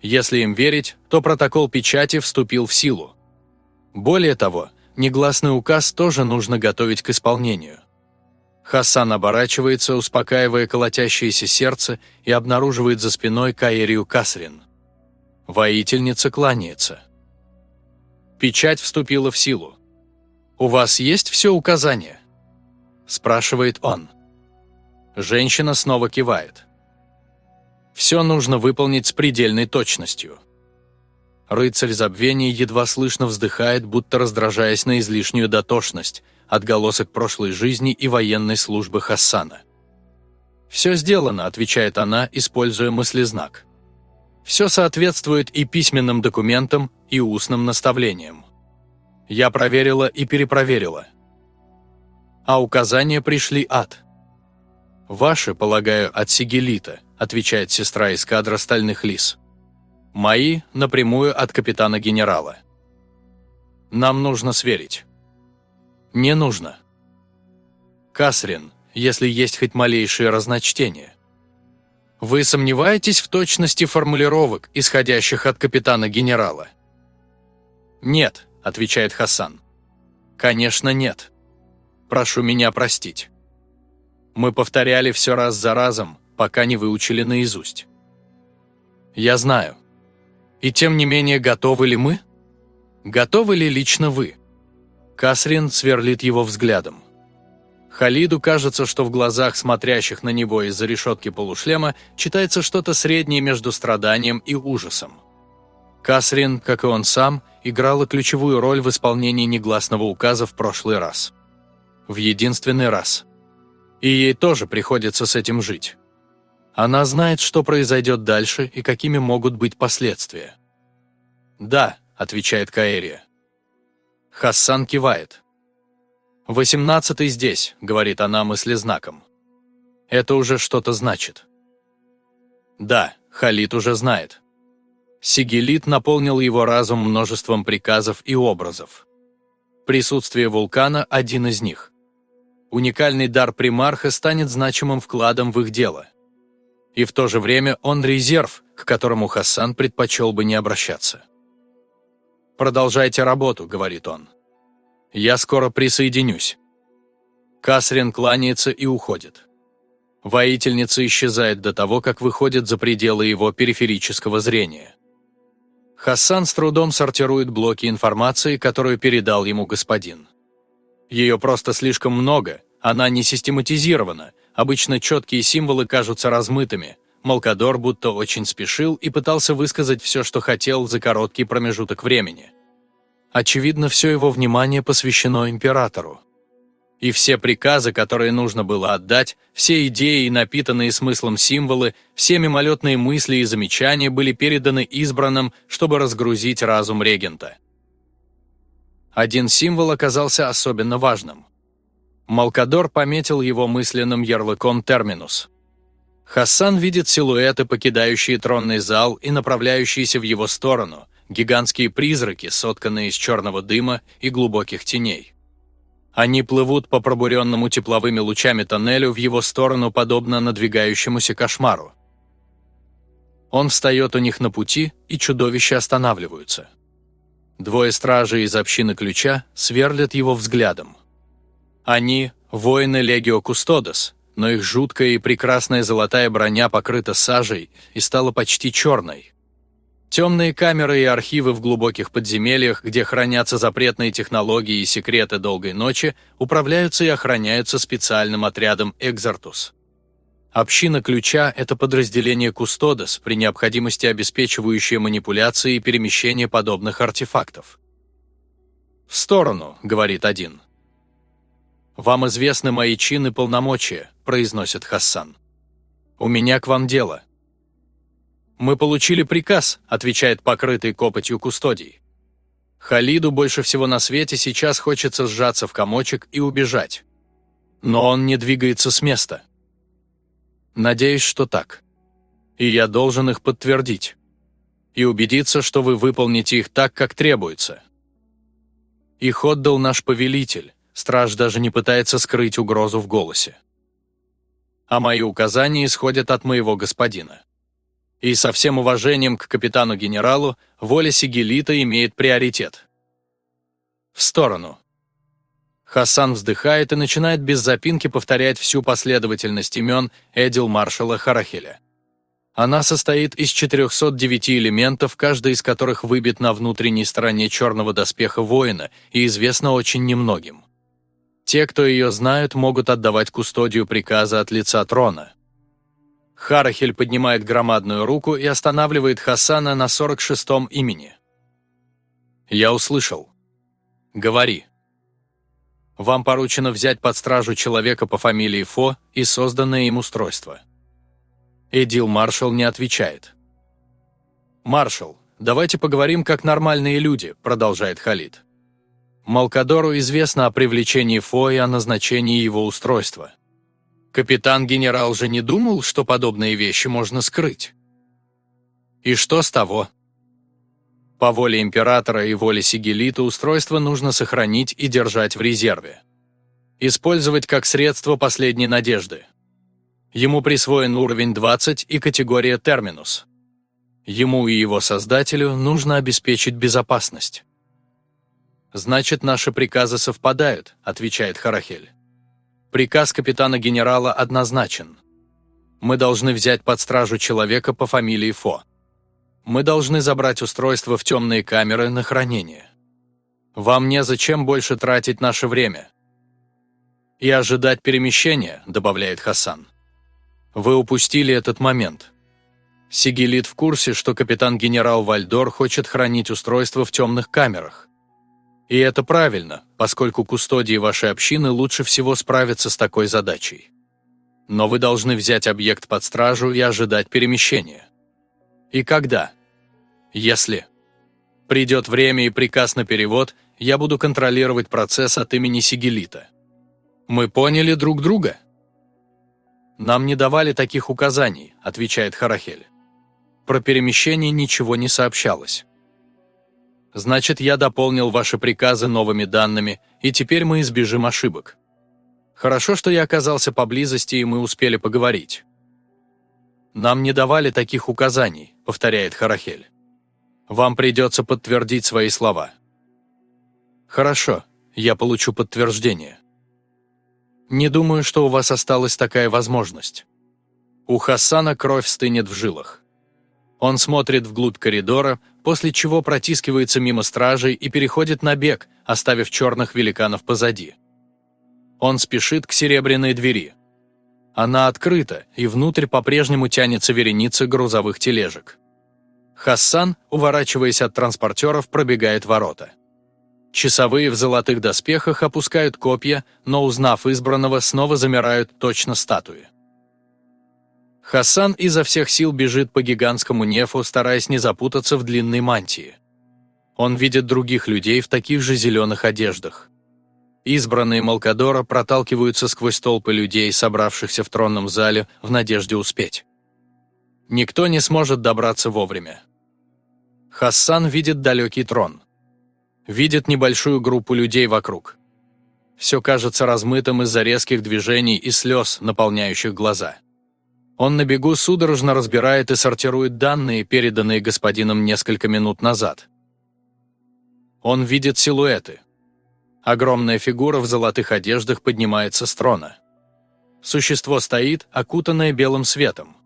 Если им верить, то протокол печати вступил в силу. Более того, негласный указ тоже нужно готовить к исполнению. Хасан оборачивается, успокаивая колотящееся сердце, и обнаруживает за спиной Каэрию Касрин. Воительница кланяется. Печать вступила в силу. «У вас есть все указания?» – спрашивает он. Женщина снова кивает. Все нужно выполнить с предельной точностью. Рыцарь забвения едва слышно вздыхает, будто раздражаясь на излишнюю дотошность, отголосок прошлой жизни и военной службы Хассана. «Все сделано», – отвечает она, используя мыслезнак. «Все соответствует и письменным документам, и устным наставлениям. Я проверила и перепроверила. А указания пришли от...» «Ваши, полагаю, от Сигелита», – отвечает сестра из кадра «Стальных лис». «Мои – напрямую от капитана-генерала». «Нам нужно сверить». «Не нужно». «Касрин, если есть хоть малейшее разночтение». «Вы сомневаетесь в точности формулировок, исходящих от капитана-генерала?» «Нет», – отвечает Хасан. «Конечно, нет. Прошу меня простить». Мы повторяли все раз за разом, пока не выучили наизусть. Я знаю. И тем не менее, готовы ли мы? Готовы ли лично вы? Касрин сверлит его взглядом. Халиду кажется, что в глазах смотрящих на него из-за решетки полушлема читается что-то среднее между страданием и ужасом. Касрин, как и он сам, играла ключевую роль в исполнении негласного указа в прошлый раз. В единственный раз. И ей тоже приходится с этим жить. Она знает, что произойдет дальше и какими могут быть последствия. «Да», – отвечает Каэрия. Хассан кивает. «Восемнадцатый здесь», – говорит она мыслезнаком. «Это уже что-то значит». Да, Халид уже знает. Сигелит наполнил его разум множеством приказов и образов. Присутствие вулкана – один из них – уникальный дар примарха станет значимым вкладом в их дело. И в то же время он резерв, к которому Хасан предпочел бы не обращаться. «Продолжайте работу», — говорит он. «Я скоро присоединюсь». Касрин кланяется и уходит. Воительница исчезает до того, как выходит за пределы его периферического зрения. Хасан с трудом сортирует блоки информации, которую передал ему господин. Ее просто слишком много, она не систематизирована, обычно четкие символы кажутся размытыми. Малкадор будто очень спешил и пытался высказать все, что хотел за короткий промежуток времени. Очевидно, все его внимание посвящено императору. И все приказы, которые нужно было отдать, все идеи и напитанные смыслом символы, все мимолетные мысли и замечания были переданы избранным, чтобы разгрузить разум регента. Один символ оказался особенно важным. Малкадор пометил его мысленным ярлыком «Терминус». Хассан видит силуэты, покидающие тронный зал и направляющиеся в его сторону, гигантские призраки, сотканные из черного дыма и глубоких теней. Они плывут по пробуренному тепловыми лучами тоннелю в его сторону, подобно надвигающемуся кошмару. Он встает у них на пути, и чудовища останавливаются. Двое стражей из общины ключа сверлят его взглядом. Они – воины Легио Кустодос, но их жуткая и прекрасная золотая броня покрыта сажей и стала почти черной. Темные камеры и архивы в глубоких подземельях, где хранятся запретные технологии и секреты долгой ночи, управляются и охраняются специальным отрядом «Экзартус». Община ключа – это подразделение Кустодос, при необходимости обеспечивающее манипуляции и перемещение подобных артефактов. «В сторону», – говорит один. «Вам известны мои чины полномочия», – произносит Хассан. «У меня к вам дело». «Мы получили приказ», – отвечает покрытый копотью кустодий. Халиду больше всего на свете сейчас хочется сжаться в комочек и убежать. Но он не двигается с места. Надеюсь, что так. И я должен их подтвердить. И убедиться, что вы выполните их так, как требуется. Их отдал наш повелитель. Страж даже не пытается скрыть угрозу в голосе. А мои указания исходят от моего господина. И со всем уважением к капитану-генералу, воля Сигелита имеет приоритет. В сторону. Хасан вздыхает и начинает без запинки повторять всю последовательность имен Эдил Маршала Харахеля. Она состоит из 409 элементов, каждый из которых выбит на внутренней стороне черного доспеха воина и известна очень немногим. Те, кто ее знают, могут отдавать кустодию приказа от лица трона. Харахель поднимает громадную руку и останавливает Хасана на 46-м имени. «Я услышал. Говори». Вам поручено взять под стражу человека по фамилии Фо и созданное им устройство. Эдил Маршал не отвечает. «Маршал, давайте поговорим как нормальные люди», – продолжает Халид. Малкадору известно о привлечении Фо и о назначении его устройства. Капитан-генерал же не думал, что подобные вещи можно скрыть. И что с того? По воле императора и воле Сигелита устройство нужно сохранить и держать в резерве. Использовать как средство последней надежды. Ему присвоен уровень 20 и категория терминус. Ему и его создателю нужно обеспечить безопасность. «Значит, наши приказы совпадают», – отвечает Харахель. Приказ капитана-генерала однозначен. Мы должны взять под стражу человека по фамилии Фо. Мы должны забрать устройство в темные камеры на хранение. Вам незачем больше тратить наше время. И ожидать перемещения, добавляет Хасан. Вы упустили этот момент. Сигелит в курсе, что капитан-генерал Вальдор хочет хранить устройство в темных камерах. И это правильно, поскольку кустодии вашей общины лучше всего справятся с такой задачей. Но вы должны взять объект под стражу и ожидать перемещения. И когда? Если придет время и приказ на перевод, я буду контролировать процесс от имени Сигелита. Мы поняли друг друга? Нам не давали таких указаний, отвечает Харахель. Про перемещение ничего не сообщалось. Значит, я дополнил ваши приказы новыми данными, и теперь мы избежим ошибок. Хорошо, что я оказался поблизости, и мы успели поговорить. Нам не давали таких указаний, повторяет Харахель. Вам придется подтвердить свои слова. Хорошо, я получу подтверждение. Не думаю, что у вас осталась такая возможность. У Хасана кровь стынет в жилах. Он смотрит вглубь коридора, после чего протискивается мимо стражей и переходит на бег, оставив черных великанов позади. Он спешит к серебряной двери. Она открыта, и внутрь по-прежнему тянется вереница грузовых тележек. Хассан, уворачиваясь от транспортеров, пробегает ворота. Часовые в золотых доспехах опускают копья, но, узнав избранного, снова замирают точно статуи. Хасан изо всех сил бежит по гигантскому нефу, стараясь не запутаться в длинной мантии. Он видит других людей в таких же зеленых одеждах. Избранные Малкадора проталкиваются сквозь толпы людей, собравшихся в тронном зале, в надежде успеть. Никто не сможет добраться вовремя. Хассан видит далекий трон. Видит небольшую группу людей вокруг. Все кажется размытым из-за резких движений и слез, наполняющих глаза. Он на бегу судорожно разбирает и сортирует данные, переданные господином несколько минут назад. Он видит силуэты. Огромная фигура в золотых одеждах поднимается с трона. Существо стоит, окутанное белым светом.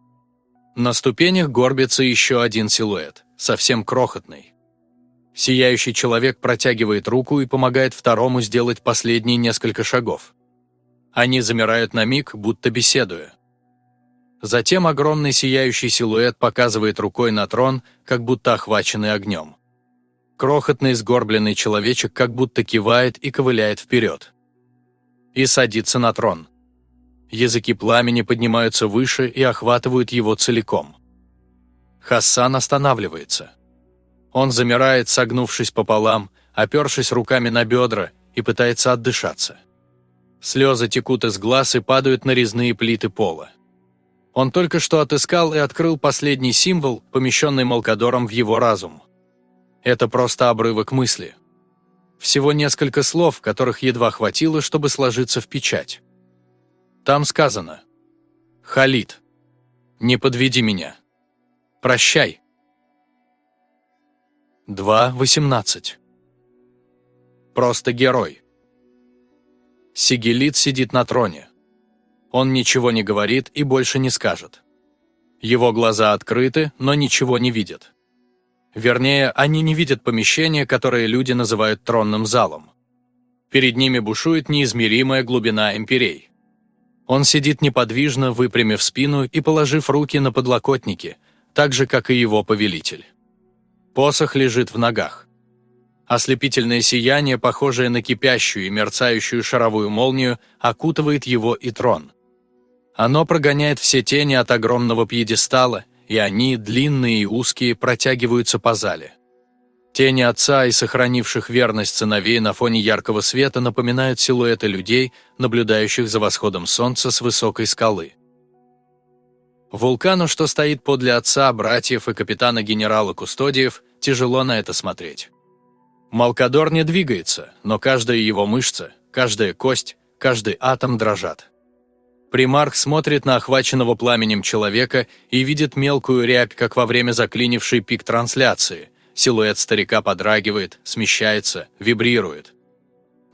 На ступенях горбится еще один силуэт совсем крохотный. Сияющий человек протягивает руку и помогает второму сделать последние несколько шагов. Они замирают на миг, будто беседуя. Затем огромный сияющий силуэт показывает рукой на трон, как будто охваченный огнем. Крохотный сгорбленный человечек как будто кивает и ковыляет вперед. И садится на трон. Языки пламени поднимаются выше и охватывают его целиком. Хассан останавливается. Он замирает, согнувшись пополам, опершись руками на бедра и пытается отдышаться. Слезы текут из глаз и падают на резные плиты пола. Он только что отыскал и открыл последний символ, помещенный Малкадором в его разум. Это просто обрывок мысли. Всего несколько слов, которых едва хватило, чтобы сложиться в печать. Там сказано «Халид, не подведи меня». Прощай. 2.18. Просто герой. Сигелит сидит на троне. Он ничего не говорит и больше не скажет. Его глаза открыты, но ничего не видят. Вернее, они не видят помещения, которое люди называют тронным залом. Перед ними бушует неизмеримая глубина империй. Он сидит неподвижно, выпрямив спину и положив руки на подлокотники, так же, как и его повелитель. Посох лежит в ногах. Ослепительное сияние, похожее на кипящую и мерцающую шаровую молнию, окутывает его и трон. Оно прогоняет все тени от огромного пьедестала, и они, длинные и узкие, протягиваются по зале. Тени отца и сохранивших верность сыновей на фоне яркого света напоминают силуэты людей, наблюдающих за восходом солнца с высокой скалы. Вулкану, что стоит подле отца, братьев и капитана-генерала Кустодиев, тяжело на это смотреть. Малкадор не двигается, но каждая его мышца, каждая кость, каждый атом дрожат. Примарх смотрит на охваченного пламенем человека и видит мелкую рябь, как во время заклинившей пик трансляции, Силуэт старика подрагивает, смещается, вибрирует.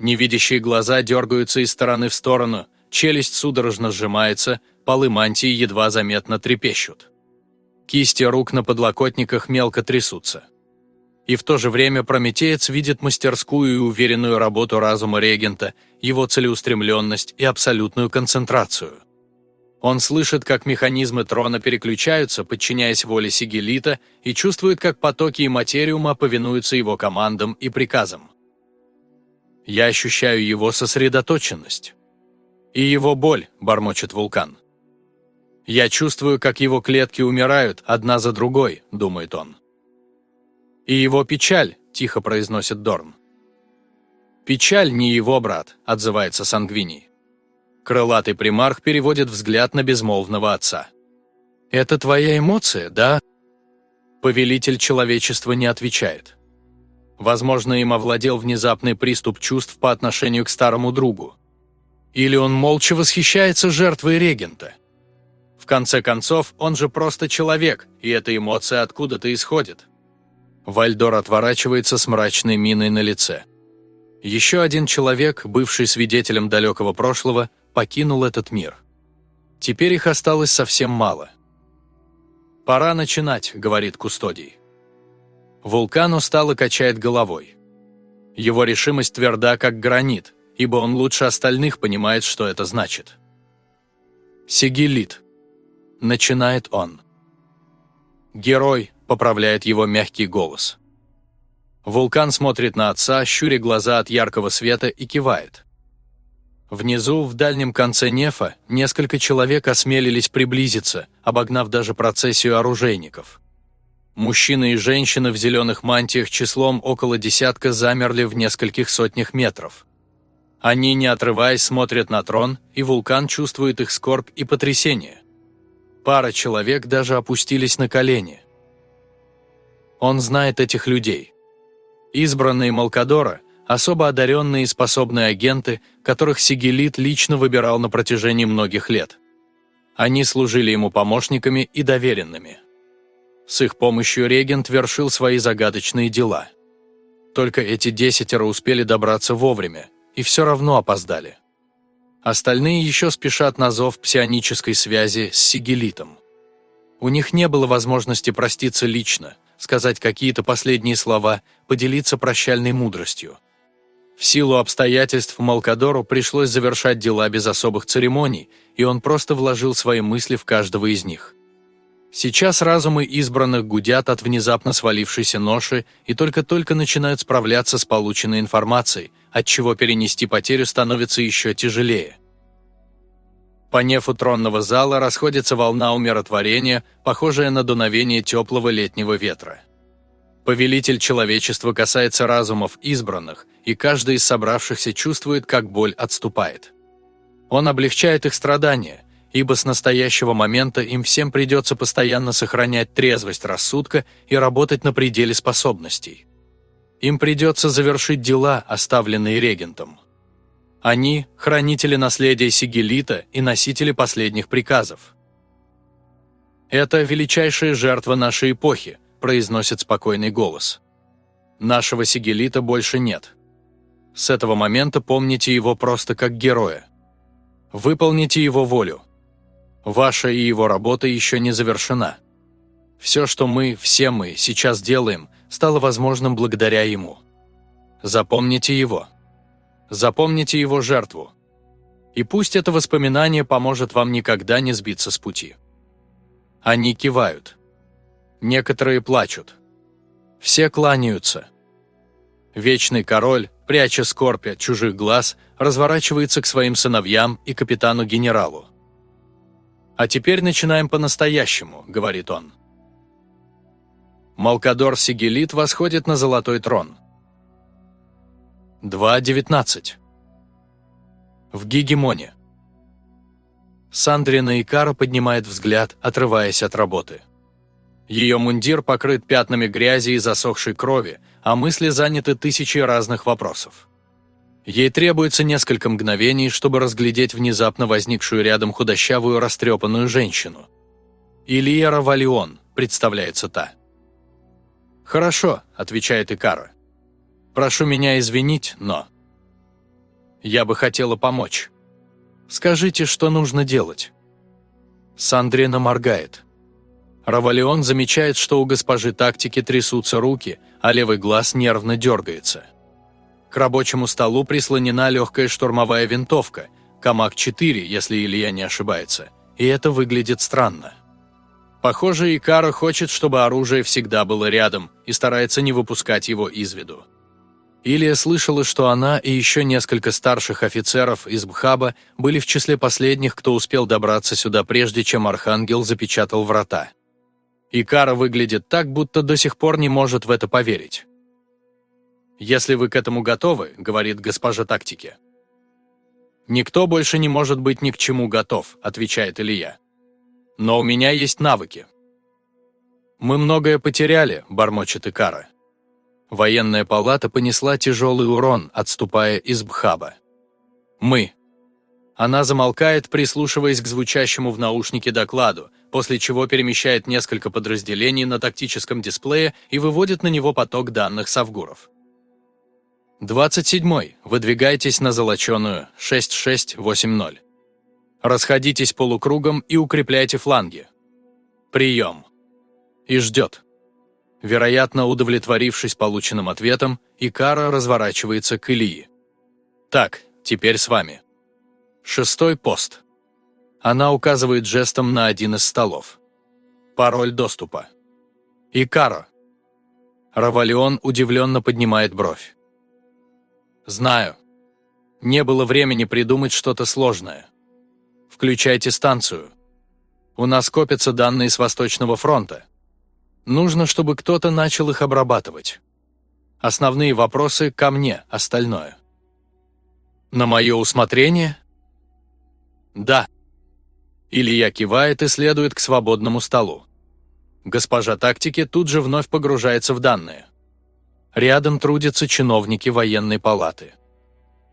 Невидящие глаза дергаются из стороны в сторону, челюсть судорожно сжимается, полы мантии едва заметно трепещут. Кисти рук на подлокотниках мелко трясутся. И в то же время Прометеец видит мастерскую и уверенную работу разума регента, его целеустремленность и абсолютную концентрацию. Он слышит, как механизмы трона переключаются, подчиняясь воле Сигелита, и чувствует, как потоки и материума повинуются его командам и приказам. Я ощущаю его сосредоточенность. И его боль, бормочет вулкан. Я чувствую, как его клетки умирают, одна за другой, думает он. И его печаль, тихо произносит Дорн. Печаль не его брат, отзывается Сангвиний. Крылатый примарх переводит взгляд на безмолвного отца. «Это твоя эмоция, да?» Повелитель человечества не отвечает. Возможно, им овладел внезапный приступ чувств по отношению к старому другу. Или он молча восхищается жертвой регента. В конце концов, он же просто человек, и эта эмоция откуда-то исходит. Вальдор отворачивается с мрачной миной на лице. Еще один человек, бывший свидетелем далекого прошлого, покинул этот мир. Теперь их осталось совсем мало. «Пора начинать», — говорит Кустодий. Вулкан устало качает головой. Его решимость тверда, как гранит, ибо он лучше остальных понимает, что это значит. «Сигилит», — начинает он. «Герой», — поправляет его мягкий голос. Вулкан смотрит на отца, щуря глаза от яркого света и кивает. Внизу, в дальнем конце нефа, несколько человек осмелились приблизиться, обогнав даже процессию оружейников. Мужчины и женщины в зеленых мантиях числом около десятка замерли в нескольких сотнях метров. Они, не отрываясь, смотрят на трон, и вулкан чувствует их скорбь и потрясение. Пара человек даже опустились на колени. Он знает этих людей. Избранные Малкадора – особо одаренные и способные агенты, которых Сигелит лично выбирал на протяжении многих лет. Они служили ему помощниками и доверенными. С их помощью регент вершил свои загадочные дела. Только эти десятеро успели добраться вовремя, и все равно опоздали. Остальные еще спешат на зов псионической связи с Сигелитом. У них не было возможности проститься лично, сказать какие-то последние слова, поделиться прощальной мудростью. В силу обстоятельств Малкадору пришлось завершать дела без особых церемоний, и он просто вложил свои мысли в каждого из них. Сейчас разумы избранных гудят от внезапно свалившейся ноши и только-только начинают справляться с полученной информацией, отчего перенести потерю становится еще тяжелее. По нефу тронного зала расходится волна умиротворения, похожая на дуновение теплого летнего ветра. Повелитель человечества касается разумов избранных, и каждый из собравшихся чувствует, как боль отступает. Он облегчает их страдания, ибо с настоящего момента им всем придется постоянно сохранять трезвость рассудка и работать на пределе способностей. Им придется завершить дела, оставленные регентом. Они – хранители наследия Сигелита и носители последних приказов. «Это величайшая жертва нашей эпохи», – произносит спокойный голос. «Нашего Сигелита больше нет. С этого момента помните его просто как героя. Выполните его волю. Ваша и его работа еще не завершена. Все, что мы, все мы сейчас делаем, стало возможным благодаря ему. Запомните его. Запомните его жертву. И пусть это воспоминание поможет вам никогда не сбиться с пути. Они кивают. Некоторые плачут. Все кланяются. Вечный король, пряча скорбь от чужих глаз, разворачивается к своим сыновьям и капитану-генералу. «А теперь начинаем по-настоящему», — говорит он. Малкадор Сигелит восходит на золотой трон. 2.19. В Гигемоне. Сандрина Икара поднимает взгляд, отрываясь от работы. Ее мундир покрыт пятнами грязи и засохшей крови, а мысли заняты тысячей разных вопросов. Ей требуется несколько мгновений, чтобы разглядеть внезапно возникшую рядом худощавую растрепанную женщину. «Ильера Валион», – представляется та. «Хорошо», – отвечает Икара. «Прошу меня извинить, но...» «Я бы хотела помочь. Скажите, что нужно делать?» Сандрина моргает. Равалион замечает, что у госпожи тактики трясутся руки, а левый глаз нервно дергается. К рабочему столу прислонена легкая штурмовая винтовка, Камак-4, если Илья не ошибается, и это выглядит странно. Похоже, Икара хочет, чтобы оружие всегда было рядом и старается не выпускать его из виду. Илия слышала, что она и еще несколько старших офицеров из Бхаба были в числе последних, кто успел добраться сюда прежде, чем Архангел запечатал врата. Икара выглядит так, будто до сих пор не может в это поверить. «Если вы к этому готовы», — говорит госпожа тактики. «Никто больше не может быть ни к чему готов», — отвечает Илья. Но у меня есть навыки. Мы многое потеряли, бормочет Икара. Военная палата понесла тяжелый урон, отступая из Бхаба. Мы. Она замолкает, прислушиваясь к звучащему в наушнике докладу, после чего перемещает несколько подразделений на тактическом дисплее и выводит на него поток данных Савгуров. 27. Выдвигайтесь на золоченую 6680. Расходитесь полукругом и укрепляйте фланги. Прием. И ждет. Вероятно, удовлетворившись полученным ответом, Икара разворачивается к Ильи. «Так, теперь с вами». Шестой пост. Она указывает жестом на один из столов. Пароль доступа. Икара. Равалион удивленно поднимает бровь. «Знаю. Не было времени придумать что-то сложное. Включайте станцию. У нас копятся данные с Восточного фронта. Нужно, чтобы кто-то начал их обрабатывать. Основные вопросы ко мне, остальное. На мое усмотрение? Да. Илья кивает и следует к свободному столу. Госпожа тактики тут же вновь погружается в данные. Рядом трудятся чиновники военной палаты.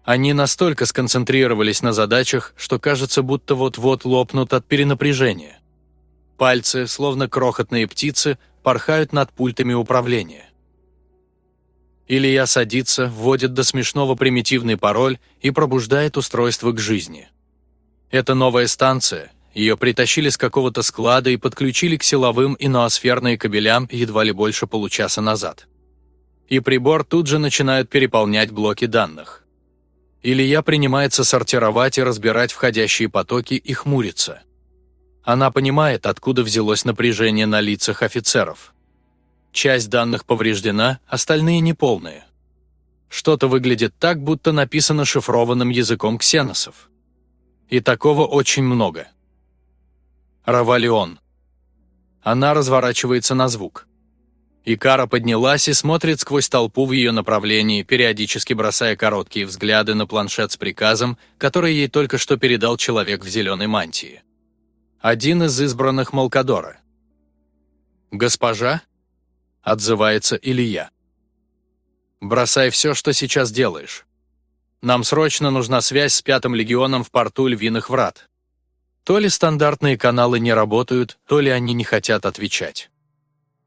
Они настолько сконцентрировались на задачах, что кажется, будто вот-вот лопнут от перенапряжения. Пальцы, словно крохотные птицы, порхают над пультами управления. Илья садится, вводит до смешного примитивный пароль и пробуждает устройство к жизни. Это новая станция, ее притащили с какого-то склада и подключили к силовым и ноосферные кабелям едва ли больше получаса назад. И прибор тут же начинает переполнять блоки данных. Илья принимается сортировать и разбирать входящие потоки и хмурится. Она понимает, откуда взялось напряжение на лицах офицеров. Часть данных повреждена, остальные неполные. Что-то выглядит так, будто написано шифрованным языком ксеносов. И такого очень много. Равалион. Она разворачивается на звук. Икара поднялась и смотрит сквозь толпу в ее направлении, периодически бросая короткие взгляды на планшет с приказом, который ей только что передал человек в зеленой мантии. Один из избранных Малкадора. «Госпожа?» – отзывается Илья. «Бросай все, что сейчас делаешь. Нам срочно нужна связь с Пятым легионом в порту Львиных Врат. То ли стандартные каналы не работают, то ли они не хотят отвечать.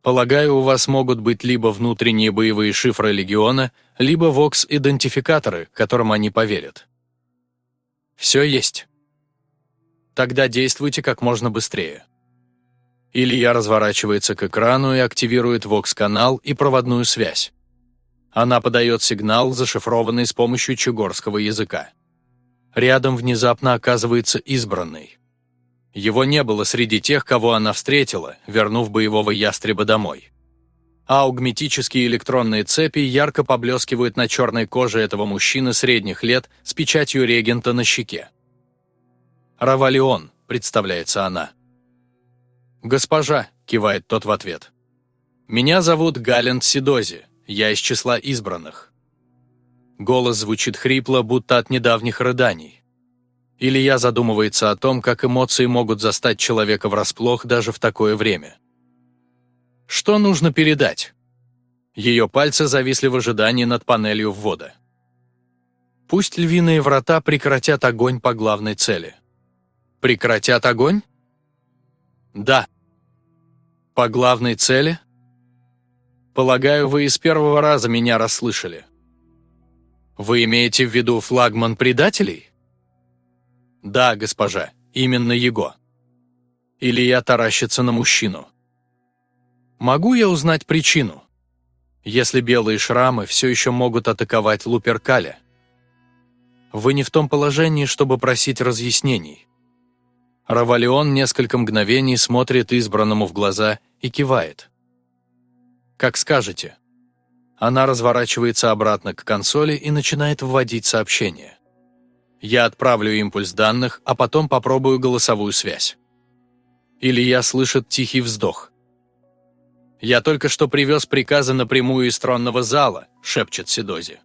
Полагаю, у вас могут быть либо внутренние боевые шифры Легиона, либо вокс-идентификаторы, которым они поверят. Все есть. Тогда действуйте как можно быстрее. Илья разворачивается к экрану и активирует вокс-канал и проводную связь. Она подает сигнал, зашифрованный с помощью чугорского языка. Рядом внезапно оказывается избранный. Его не было среди тех, кого она встретила, вернув боевого ястреба домой. Аугметические электронные цепи ярко поблескивают на черной коже этого мужчины средних лет с печатью регента на щеке. «Равалион», — представляется она. «Госпожа», — кивает тот в ответ. «Меня зовут Галент Сидози, я из числа избранных». Голос звучит хрипло, будто от недавних рыданий. Илья задумывается о том, как эмоции могут застать человека врасплох даже в такое время. Что нужно передать? Ее пальцы зависли в ожидании над панелью ввода. Пусть львиные врата прекратят огонь по главной цели. Прекратят огонь? Да. По главной цели? Полагаю, вы из первого раза меня расслышали. Вы имеете в виду флагман предателей? Да, госпожа, именно его. Илья таращится на мужчину. Могу я узнать причину? Если белые шрамы все еще могут атаковать Луперкаля. Вы не в том положении, чтобы просить разъяснений. Равалион несколько мгновений смотрит избранному в глаза и кивает. «Как скажете». Она разворачивается обратно к консоли и начинает вводить сообщение. Я отправлю импульс данных, а потом попробую голосовую связь. Илья слышит тихий вздох. «Я только что привез приказы напрямую из тронного зала», — шепчет Сидози.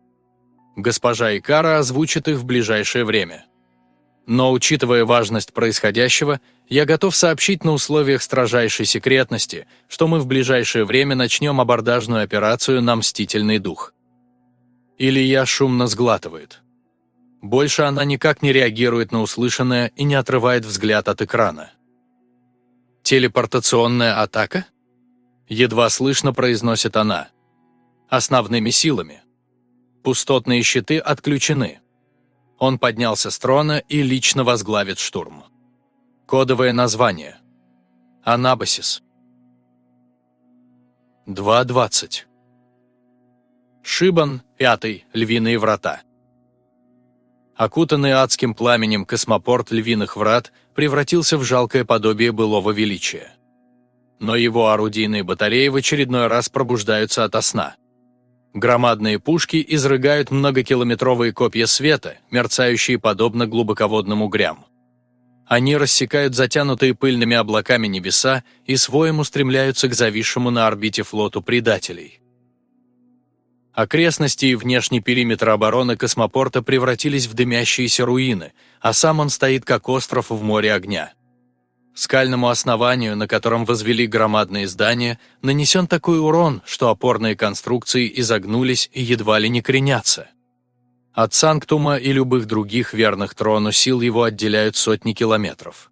Госпожа Икара озвучит их в ближайшее время. Но, учитывая важность происходящего, я готов сообщить на условиях строжайшей секретности, что мы в ближайшее время начнем абордажную операцию на «Мстительный дух». Илья шумно сглатывает. Больше она никак не реагирует на услышанное и не отрывает взгляд от экрана. «Телепортационная атака?» Едва слышно произносит она. «Основными силами. Пустотные щиты отключены. Он поднялся с трона и лично возглавит штурм. Кодовое название. Анабасис. 2.20. Шибан, пятый, львиные врата. Окутанный адским пламенем космопорт львиных врат превратился в жалкое подобие былого величия. Но его орудийные батареи в очередной раз пробуждаются ото сна. Громадные пушки изрыгают многокилометровые копья света, мерцающие подобно глубоководным угрям. Они рассекают затянутые пыльными облаками небеса и своим устремляются к зависшему на орбите флоту предателей. Окрестности и внешний периметр обороны космопорта превратились в дымящиеся руины, а сам он стоит как остров в море огня. Скальному основанию, на котором возвели громадные здания, нанесен такой урон, что опорные конструкции изогнулись и едва ли не кренятся. От Санктума и любых других верных трону сил его отделяют сотни километров.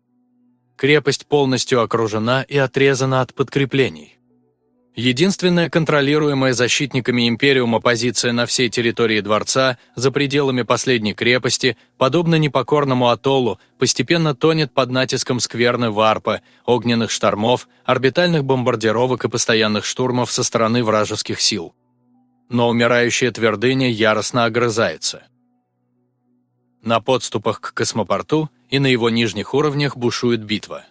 Крепость полностью окружена и отрезана от подкреплений. Единственная контролируемая защитниками Империума позиция на всей территории дворца, за пределами последней крепости, подобно непокорному атоллу, постепенно тонет под натиском скверны варпа, огненных штормов, орбитальных бомбардировок и постоянных штурмов со стороны вражеских сил. Но умирающая твердыня яростно огрызается. На подступах к космопорту и на его нижних уровнях бушует битва.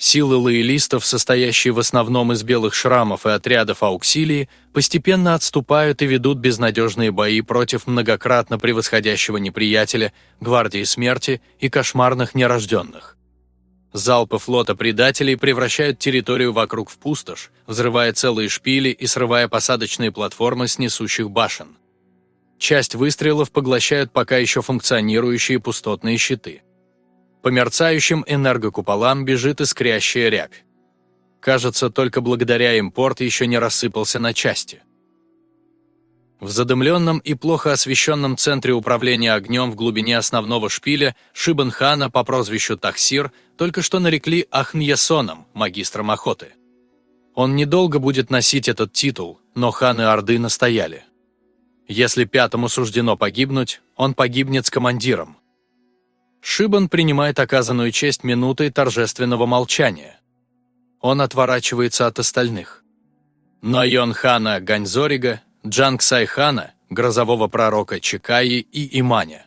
Силы лоялистов, состоящие в основном из белых шрамов и отрядов ауксилии, постепенно отступают и ведут безнадежные бои против многократно превосходящего неприятеля, гвардии смерти и кошмарных нерожденных. Залпы флота предателей превращают территорию вокруг в пустошь, взрывая целые шпили и срывая посадочные платформы с несущих башен. Часть выстрелов поглощают пока еще функционирующие пустотные щиты. По мерцающим энергокуполам бежит искрящая рябь. Кажется, только благодаря им порт еще не рассыпался на части. В задымленном и плохо освещенном центре управления огнем в глубине основного шпиля Шибан-хана по прозвищу Тахсир только что нарекли Ахньясоном, магистром охоты. Он недолго будет носить этот титул, но ханы Орды настояли. Если пятому суждено погибнуть, он погибнет с командиром. Шибан принимает оказанную честь минутой торжественного молчания. Он отворачивается от остальных. Но Йонхана Ганьзорига, Джанг Сайхана, грозового пророка Чикаи и Иманя.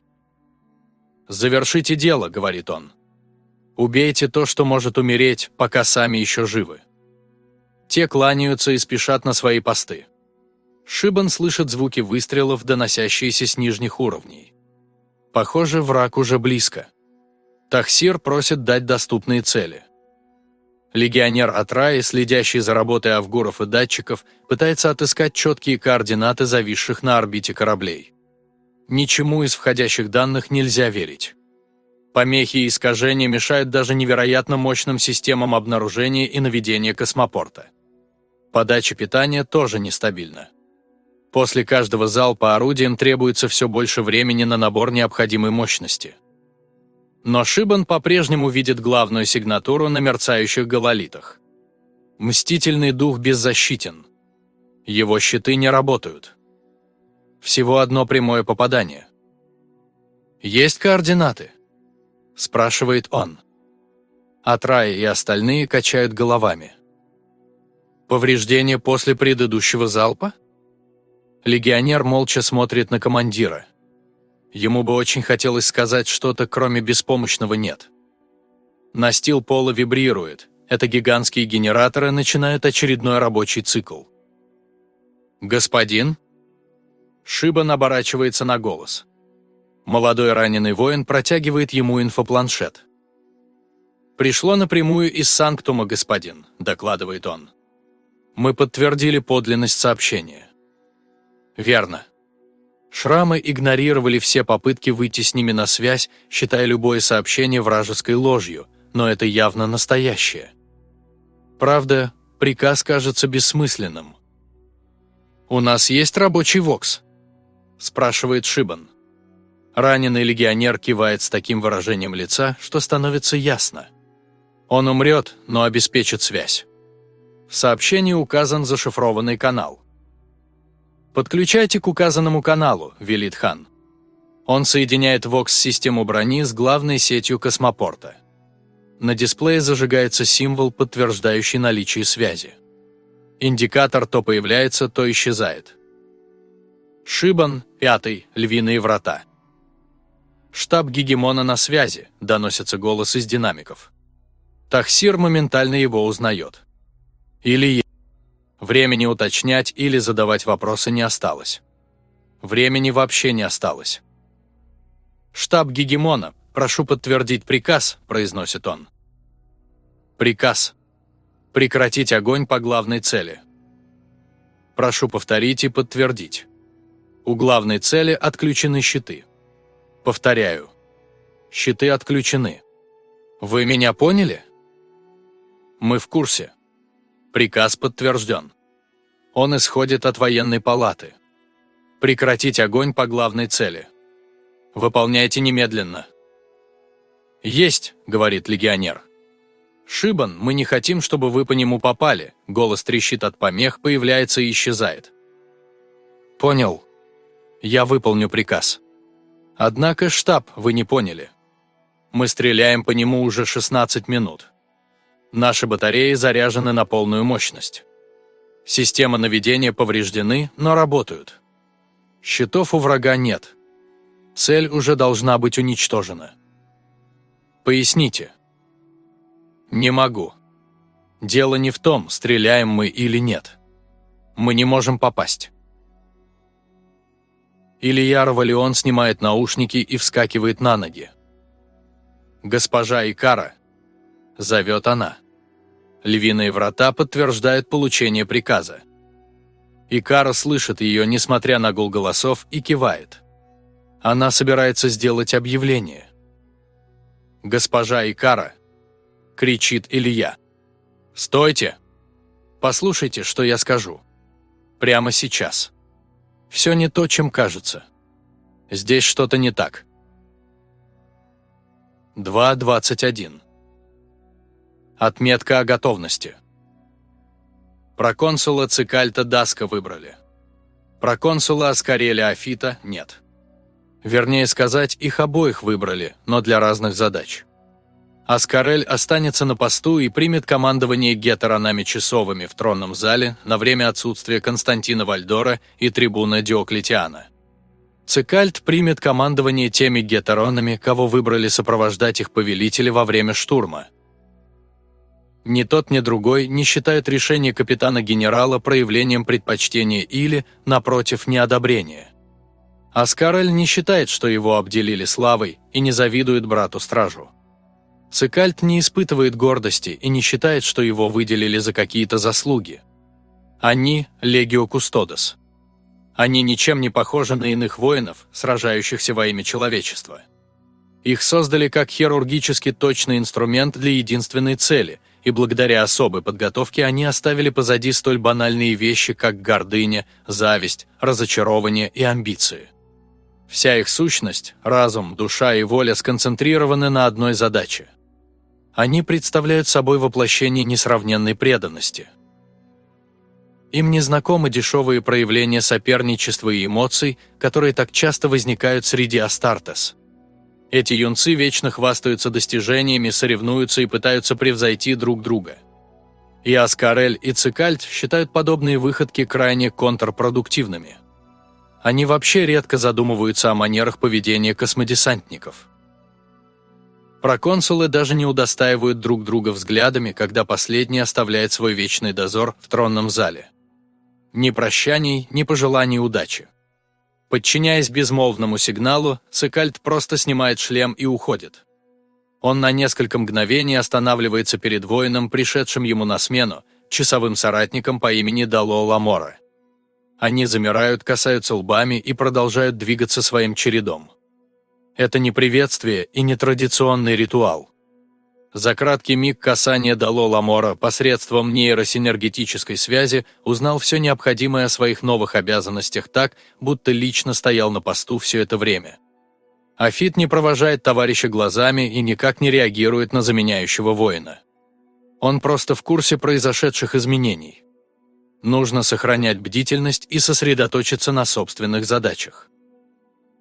«Завершите дело», — говорит он. «Убейте то, что может умереть, пока сами еще живы». Те кланяются и спешат на свои посты. Шибан слышит звуки выстрелов, доносящиеся с нижних уровней. Похоже, враг уже близко. Тахсир просит дать доступные цели. Легионер Атраи, следящий за работой авгуров и датчиков, пытается отыскать четкие координаты зависших на орбите кораблей. Ничему из входящих данных нельзя верить. Помехи и искажения мешают даже невероятно мощным системам обнаружения и наведения космопорта. Подача питания тоже нестабильна. После каждого залпа орудием требуется все больше времени на набор необходимой мощности. Но Шибан по-прежнему видит главную сигнатуру на мерцающих гололитах. Мстительный дух беззащитен. Его щиты не работают. Всего одно прямое попадание. «Есть координаты?» – спрашивает он. Атрай и остальные качают головами. «Повреждение после предыдущего залпа?» Легионер молча смотрит на командира. Ему бы очень хотелось сказать что-то, кроме беспомощного «нет». Настил пола вибрирует. Это гигантские генераторы начинают очередной рабочий цикл. «Господин?» Шибан оборачивается на голос. Молодой раненый воин протягивает ему инфопланшет. «Пришло напрямую из Санктума, господин», – докладывает он. «Мы подтвердили подлинность сообщения». «Верно. Шрамы игнорировали все попытки выйти с ними на связь, считая любое сообщение вражеской ложью, но это явно настоящее. Правда, приказ кажется бессмысленным. «У нас есть рабочий ВОКС?» – спрашивает Шибан. Раненый легионер кивает с таким выражением лица, что становится ясно. Он умрет, но обеспечит связь. В сообщении указан зашифрованный канал. «Подключайте к указанному каналу», – велит Хан. Он соединяет ВОКС-систему брони с главной сетью космопорта. На дисплее зажигается символ, подтверждающий наличие связи. Индикатор то появляется, то исчезает. Шибан, пятый, львиные врата. «Штаб Гегемона на связи», – доносится голос из динамиков. Тахсир моментально его узнает. Или Времени уточнять или задавать вопросы не осталось. Времени вообще не осталось. «Штаб Гегемона, прошу подтвердить приказ», – произносит он. «Приказ. Прекратить огонь по главной цели. Прошу повторить и подтвердить. У главной цели отключены щиты. Повторяю. Щиты отключены. Вы меня поняли? Мы в курсе. Приказ подтвержден. Он исходит от военной палаты. Прекратить огонь по главной цели. Выполняйте немедленно. «Есть», — говорит легионер. «Шибан, мы не хотим, чтобы вы по нему попали», — голос трещит от помех, появляется и исчезает. «Понял. Я выполню приказ. Однако, штаб, вы не поняли. Мы стреляем по нему уже 16 минут. Наши батареи заряжены на полную мощность. Система наведения повреждены, но работают. Щитов у врага нет. Цель уже должна быть уничтожена. Поясните. Не могу. Дело не в том, стреляем мы или нет. Мы не можем попасть. Илья Равалион снимает наушники и вскакивает на ноги. «Госпожа Икара!» – зовет она. Львиные врата подтверждают получение приказа. Икара слышит ее, несмотря на гул голосов, и кивает. Она собирается сделать объявление. «Госпожа Икара!» – кричит Илья. «Стойте! Послушайте, что я скажу. Прямо сейчас. Все не то, чем кажется. Здесь что-то не так. 2.21. Отметка о готовности. Проконсула Цикальта Даска выбрали. Проконсула Аскареля Афита нет. Вернее сказать, их обоих выбрали, но для разных задач. Аскарель останется на посту и примет командование гетеронами часовыми в тронном зале на время отсутствия Константина Вальдора и трибуна Диоклетиана. Цикальт примет командование теми гетеронами, кого выбрали сопровождать их повелители во время штурма. Ни тот, ни другой не считают решение капитана-генерала проявлением предпочтения или, напротив, неодобрения. Аскарель не считает, что его обделили славой, и не завидует брату-стражу. Цикальт не испытывает гордости и не считает, что его выделили за какие-то заслуги. Они – Легио Кустодос. Они ничем не похожи на иных воинов, сражающихся во имя человечества. Их создали как хирургически точный инструмент для единственной цели, и благодаря особой подготовке они оставили позади столь банальные вещи, как гордыня, зависть, разочарование и амбиции. Вся их сущность, разум, душа и воля сконцентрированы на одной задаче – они представляют собой воплощение несравненной преданности. Им не знакомы дешевые проявления соперничества и эмоций, которые так часто возникают среди Астартес. Эти юнцы вечно хвастаются достижениями, соревнуются и пытаются превзойти друг друга. И Аскарель, и Цикальт считают подобные выходки крайне контрпродуктивными. Они вообще редко задумываются о манерах поведения космодесантников – Проконсулы даже не удостаивают друг друга взглядами, когда последний оставляет свой вечный дозор в тронном зале. Ни прощаний, ни пожеланий удачи. Подчиняясь безмолвному сигналу, Цикальт просто снимает шлем и уходит. Он на несколько мгновений останавливается перед воином, пришедшим ему на смену, часовым соратником по имени Дало Ламора. Они замирают, касаются лбами и продолжают двигаться своим чередом. Это не приветствие и не традиционный ритуал. За краткий миг касания Дало Ламора посредством нейросинергетической связи узнал все необходимое о своих новых обязанностях так, будто лично стоял на посту все это время. Афит не провожает товарища глазами и никак не реагирует на заменяющего воина. Он просто в курсе произошедших изменений. Нужно сохранять бдительность и сосредоточиться на собственных задачах.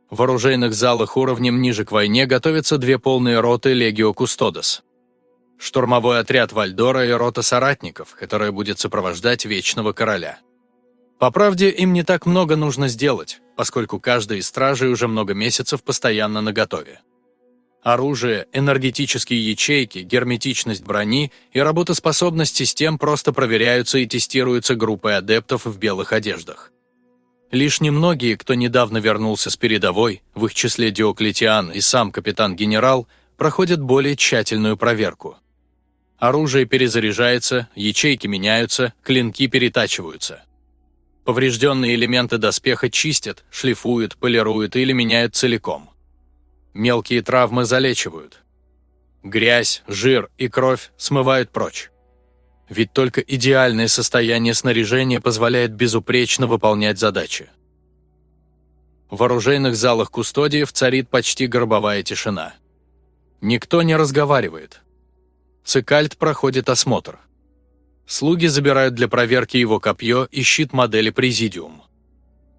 В оружейных залах уровнем ниже к войне готовятся две полные роты Легио Кустодос. Штурмовой отряд Вальдора и рота соратников, которая будет сопровождать Вечного Короля. По правде, им не так много нужно сделать, поскольку каждый из стражей уже много месяцев постоянно наготове. Оружие, энергетические ячейки, герметичность брони и работоспособность систем просто проверяются и тестируются группой адептов в белых одеждах. Лишь немногие, кто недавно вернулся с передовой, в их числе Диоклетиан и сам капитан-генерал, проходят более тщательную проверку. Оружие перезаряжается, ячейки меняются, клинки перетачиваются. Поврежденные элементы доспеха чистят, шлифуют, полируют или меняют целиком. Мелкие травмы залечивают. Грязь, жир и кровь смывают прочь. Ведь только идеальное состояние снаряжения позволяет безупречно выполнять задачи. В оружейных залах кустодиев царит почти гробовая тишина. Никто не разговаривает. Цикальт проходит осмотр. Слуги забирают для проверки его копье и щит модели Президиум.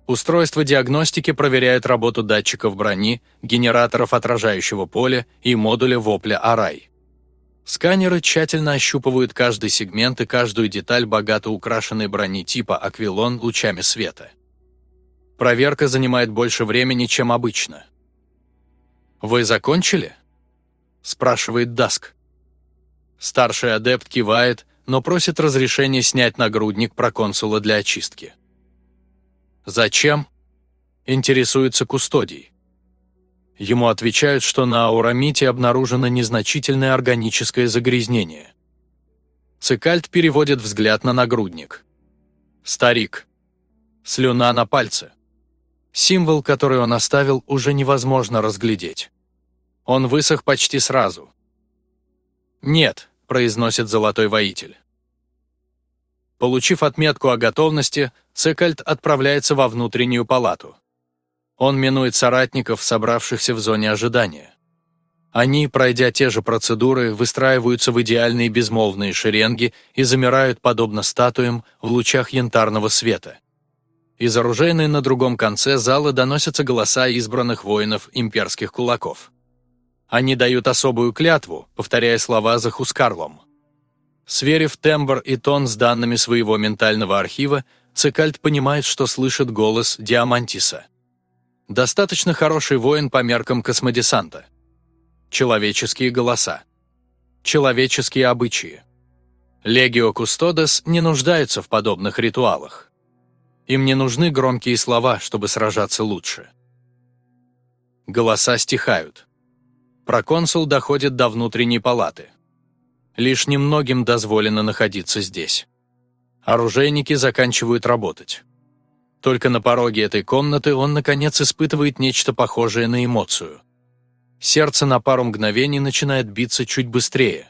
Устройство диагностики проверяет работу датчиков брони, генераторов отражающего поля и модуля вопля Арай. Сканеры тщательно ощупывают каждый сегмент и каждую деталь богато украшенной брони типа «Аквилон» лучами света. Проверка занимает больше времени, чем обычно. «Вы закончили?» – спрашивает Даск. Старший адепт кивает, но просит разрешения снять нагрудник проконсула для очистки. «Зачем?» – интересуется кустодий. Ему отвечают, что на аурамите обнаружено незначительное органическое загрязнение. Цикальт переводит взгляд на нагрудник. Старик. Слюна на пальце. Символ, который он оставил, уже невозможно разглядеть. Он высох почти сразу. «Нет», — произносит золотой воитель. Получив отметку о готовности, Цикальд отправляется во внутреннюю палату. Он минует соратников, собравшихся в зоне ожидания. Они, пройдя те же процедуры, выстраиваются в идеальные безмолвные шеренги и замирают, подобно статуям, в лучах янтарного света. Из оружейной на другом конце зала доносятся голоса избранных воинов имперских кулаков. Они дают особую клятву, повторяя слова за Хускарлом. Сверив тембр и тон с данными своего ментального архива, Цикальд понимает, что слышит голос Диамантиса. Достаточно хороший воин по меркам космодесанта. Человеческие голоса. Человеческие обычаи. Легио Кустодес не нуждаются в подобных ритуалах. Им не нужны громкие слова, чтобы сражаться лучше. Голоса стихают. Проконсул доходит до внутренней палаты. Лишь немногим дозволено находиться здесь. Оружейники заканчивают работать. Только на пороге этой комнаты он, наконец, испытывает нечто похожее на эмоцию. Сердце на пару мгновений начинает биться чуть быстрее.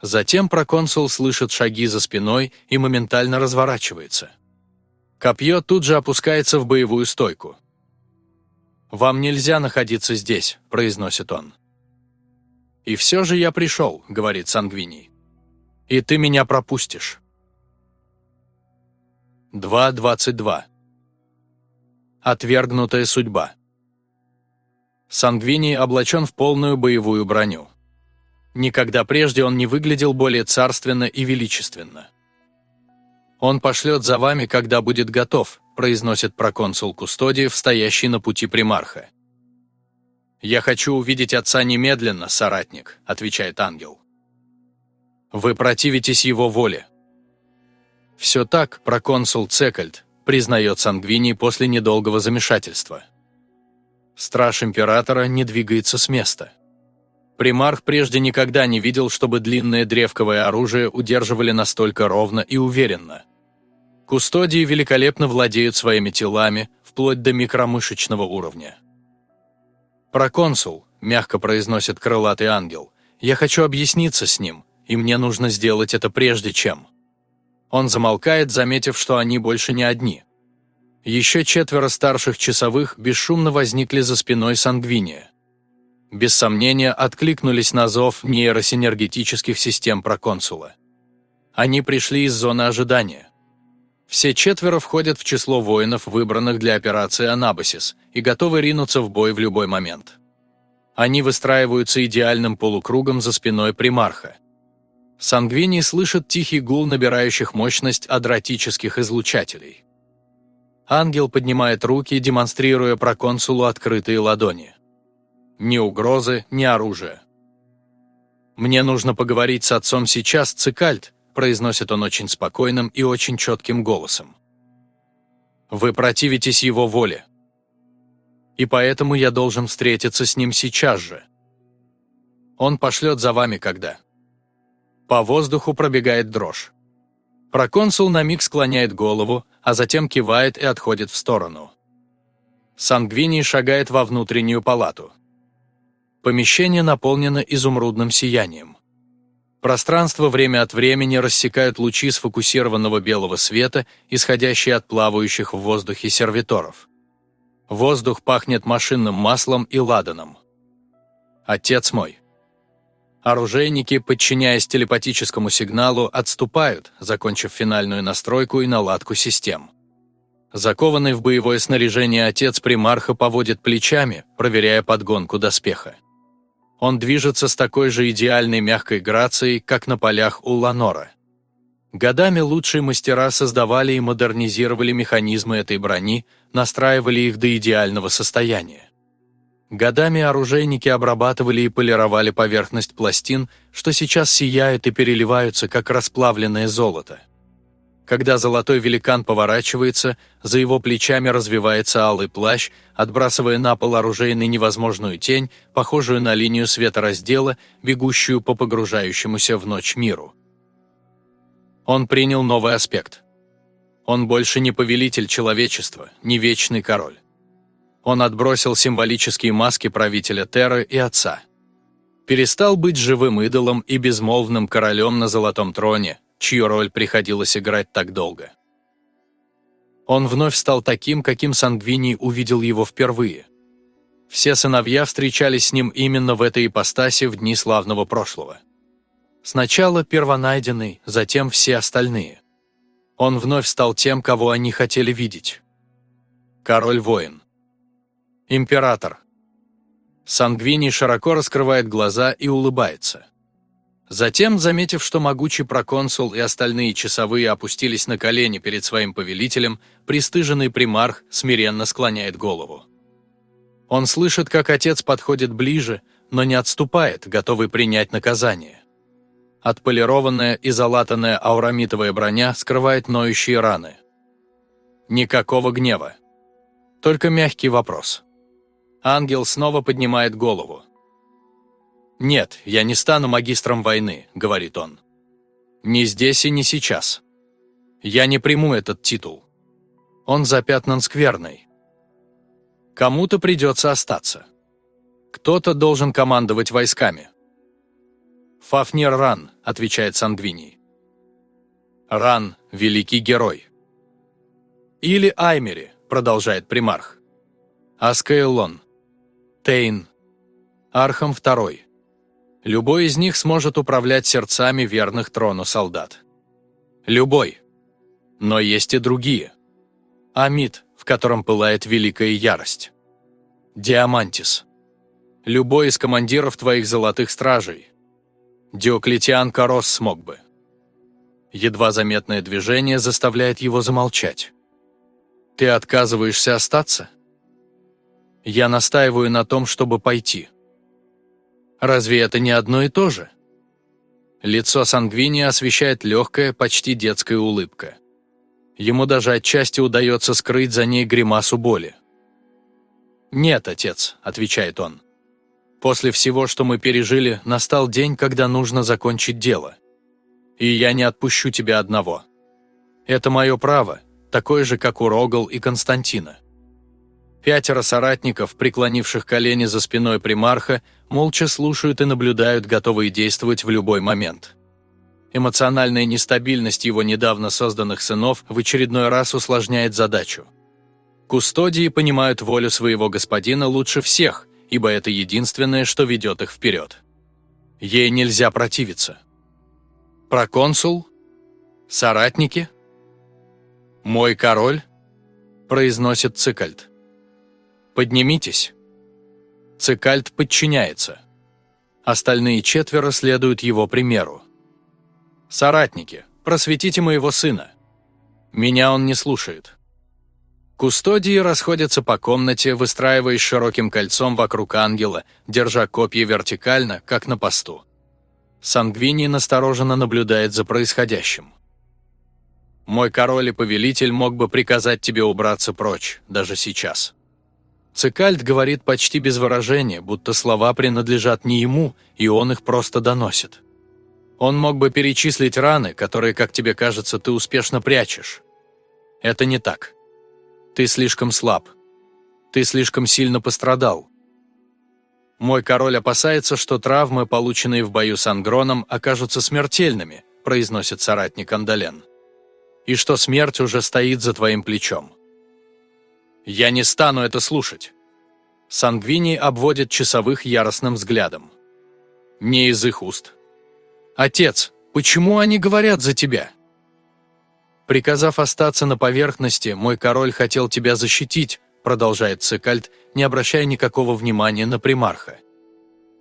Затем проконсул слышит шаги за спиной и моментально разворачивается. Копье тут же опускается в боевую стойку. «Вам нельзя находиться здесь», – произносит он. «И все же я пришел», — говорит Сангвиний. «И ты меня пропустишь». 2.22. Отвергнутая судьба. Сангвиний облачен в полную боевую броню. Никогда прежде он не выглядел более царственно и величественно. «Он пошлет за вами, когда будет готов», произносит проконсул Кустодиев, стоящий на пути примарха. «Я хочу увидеть отца немедленно, соратник», — отвечает ангел. «Вы противитесь его воле». «Все так, проконсул Цекальд», — признает Сангвини после недолгого замешательства. Страж императора не двигается с места. Примарх прежде никогда не видел, чтобы длинное древковое оружие удерживали настолько ровно и уверенно. Кустодии великолепно владеют своими телами, вплоть до микромышечного уровня. «Проконсул», — мягко произносит крылатый ангел, — «я хочу объясниться с ним, и мне нужно сделать это прежде чем». Он замолкает, заметив, что они больше не одни. Еще четверо старших часовых бесшумно возникли за спиной Сангвиния. Без сомнения, откликнулись на зов нейросинергетических систем проконсула. Они пришли из зоны ожидания. Все четверо входят в число воинов, выбранных для операции «Анабасис», и готовы ринуться в бой в любой момент. Они выстраиваются идеальным полукругом за спиной примарха. Сангвини слышит тихий гул набирающих мощность адротических излучателей. Ангел поднимает руки, демонстрируя проконсулу открытые ладони. Ни угрозы, ни оружия. «Мне нужно поговорить с отцом сейчас, Цикальт», произносит он очень спокойным и очень четким голосом. «Вы противитесь его воле. И поэтому я должен встретиться с ним сейчас же. Он пошлет за вами когда». По воздуху пробегает дрожь. Проконсул на миг склоняет голову, а затем кивает и отходит в сторону. Сангвиний шагает во внутреннюю палату. Помещение наполнено изумрудным сиянием. Пространство время от времени рассекают лучи сфокусированного белого света, исходящие от плавающих в воздухе сервиторов. Воздух пахнет машинным маслом и ладаном. Отец мой. Оружейники, подчиняясь телепатическому сигналу, отступают, закончив финальную настройку и наладку систем. Закованный в боевое снаряжение отец примарха поводит плечами, проверяя подгонку доспеха. Он движется с такой же идеальной мягкой грацией, как на полях у Ланора. Годами лучшие мастера создавали и модернизировали механизмы этой брони, настраивали их до идеального состояния. Годами оружейники обрабатывали и полировали поверхность пластин, что сейчас сияют и переливаются, как расплавленное золото. Когда золотой великан поворачивается, за его плечами развивается алый плащ, отбрасывая на пол оружейный невозможную тень, похожую на линию светораздела, бегущую по погружающемуся в ночь миру. Он принял новый аспект. Он больше не повелитель человечества, не вечный король. Он отбросил символические маски правителя Терры и отца. Перестал быть живым идолом и безмолвным королем на золотом троне, чью роль приходилось играть так долго. Он вновь стал таким, каким Сангвини увидел его впервые. Все сыновья встречались с ним именно в этой ипостаси в дни славного прошлого. Сначала первонайденный, затем все остальные. Он вновь стал тем, кого они хотели видеть. Король-воин. Император. Сангвини широко раскрывает глаза и улыбается. Затем, заметив, что могучий проконсул и остальные часовые опустились на колени перед своим повелителем, пристыженный примарх смиренно склоняет голову. Он слышит, как отец подходит ближе, но не отступает, готовый принять наказание. Отполированная и залатанная аурамитовая броня скрывает ноющие раны. Никакого гнева. Только мягкий вопрос. Ангел снова поднимает голову. «Нет, я не стану магистром войны», — говорит он. «Не здесь и не сейчас. Я не приму этот титул. Он запятнан скверной. Кому-то придется остаться. Кто-то должен командовать войсками». «Фафнир Ран», — отвечает Сангвиний. «Ран — великий герой». «Или Аймери», — продолжает примарх. «Аскаэлон». «Тейн». «Архам второй. Любой из них сможет управлять сердцами верных трону солдат. Любой. Но есть и другие. Амид, в котором пылает великая ярость. Диамантис. Любой из командиров твоих золотых стражей. Диоклетиан Карос смог бы. Едва заметное движение заставляет его замолчать. Ты отказываешься остаться? Я настаиваю на том, чтобы пойти. Разве это не одно и то же? Лицо Сангвини освещает легкая, почти детская улыбка. Ему даже отчасти удается скрыть за ней гримасу боли. «Нет, отец», — отвечает он. «После всего, что мы пережили, настал день, когда нужно закончить дело. И я не отпущу тебя одного. Это мое право, такое же, как у Рогал и Константина». Пятеро соратников, преклонивших колени за спиной примарха, молча слушают и наблюдают, готовые действовать в любой момент. Эмоциональная нестабильность его недавно созданных сынов в очередной раз усложняет задачу. Кустодии понимают волю своего господина лучше всех, ибо это единственное, что ведет их вперед. Ей нельзя противиться. Проконсул? Соратники? «Мой король?» – произносит Цикальд. «Поднимитесь». Цикальт подчиняется. Остальные четверо следуют его примеру. «Соратники, просветите моего сына». Меня он не слушает. Кустодии расходятся по комнате, выстраиваясь широким кольцом вокруг ангела, держа копья вертикально, как на посту. Сангвини настороженно наблюдает за происходящим. «Мой король и повелитель мог бы приказать тебе убраться прочь, даже сейчас». Цикальд говорит почти без выражения, будто слова принадлежат не ему, и он их просто доносит. Он мог бы перечислить раны, которые, как тебе кажется, ты успешно прячешь. Это не так. Ты слишком слаб. Ты слишком сильно пострадал. Мой король опасается, что травмы, полученные в бою с Ангроном, окажутся смертельными, произносит соратник Андален. И что смерть уже стоит за твоим плечом. «Я не стану это слушать!» Сангвини обводит часовых яростным взглядом. Не из их уст. «Отец, почему они говорят за тебя?» «Приказав остаться на поверхности, мой король хотел тебя защитить», продолжает Цикальд, не обращая никакого внимания на примарха.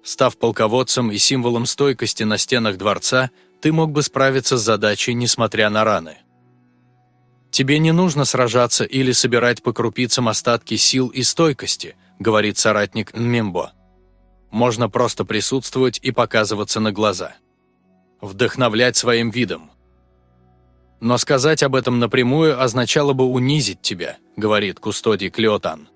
Став полководцем и символом стойкости на стенах дворца, ты мог бы справиться с задачей, несмотря на раны. «Тебе не нужно сражаться или собирать по крупицам остатки сил и стойкости», говорит соратник Нмимбо. «Можно просто присутствовать и показываться на глаза. Вдохновлять своим видом. Но сказать об этом напрямую означало бы унизить тебя», говорит кустодий Клеотан.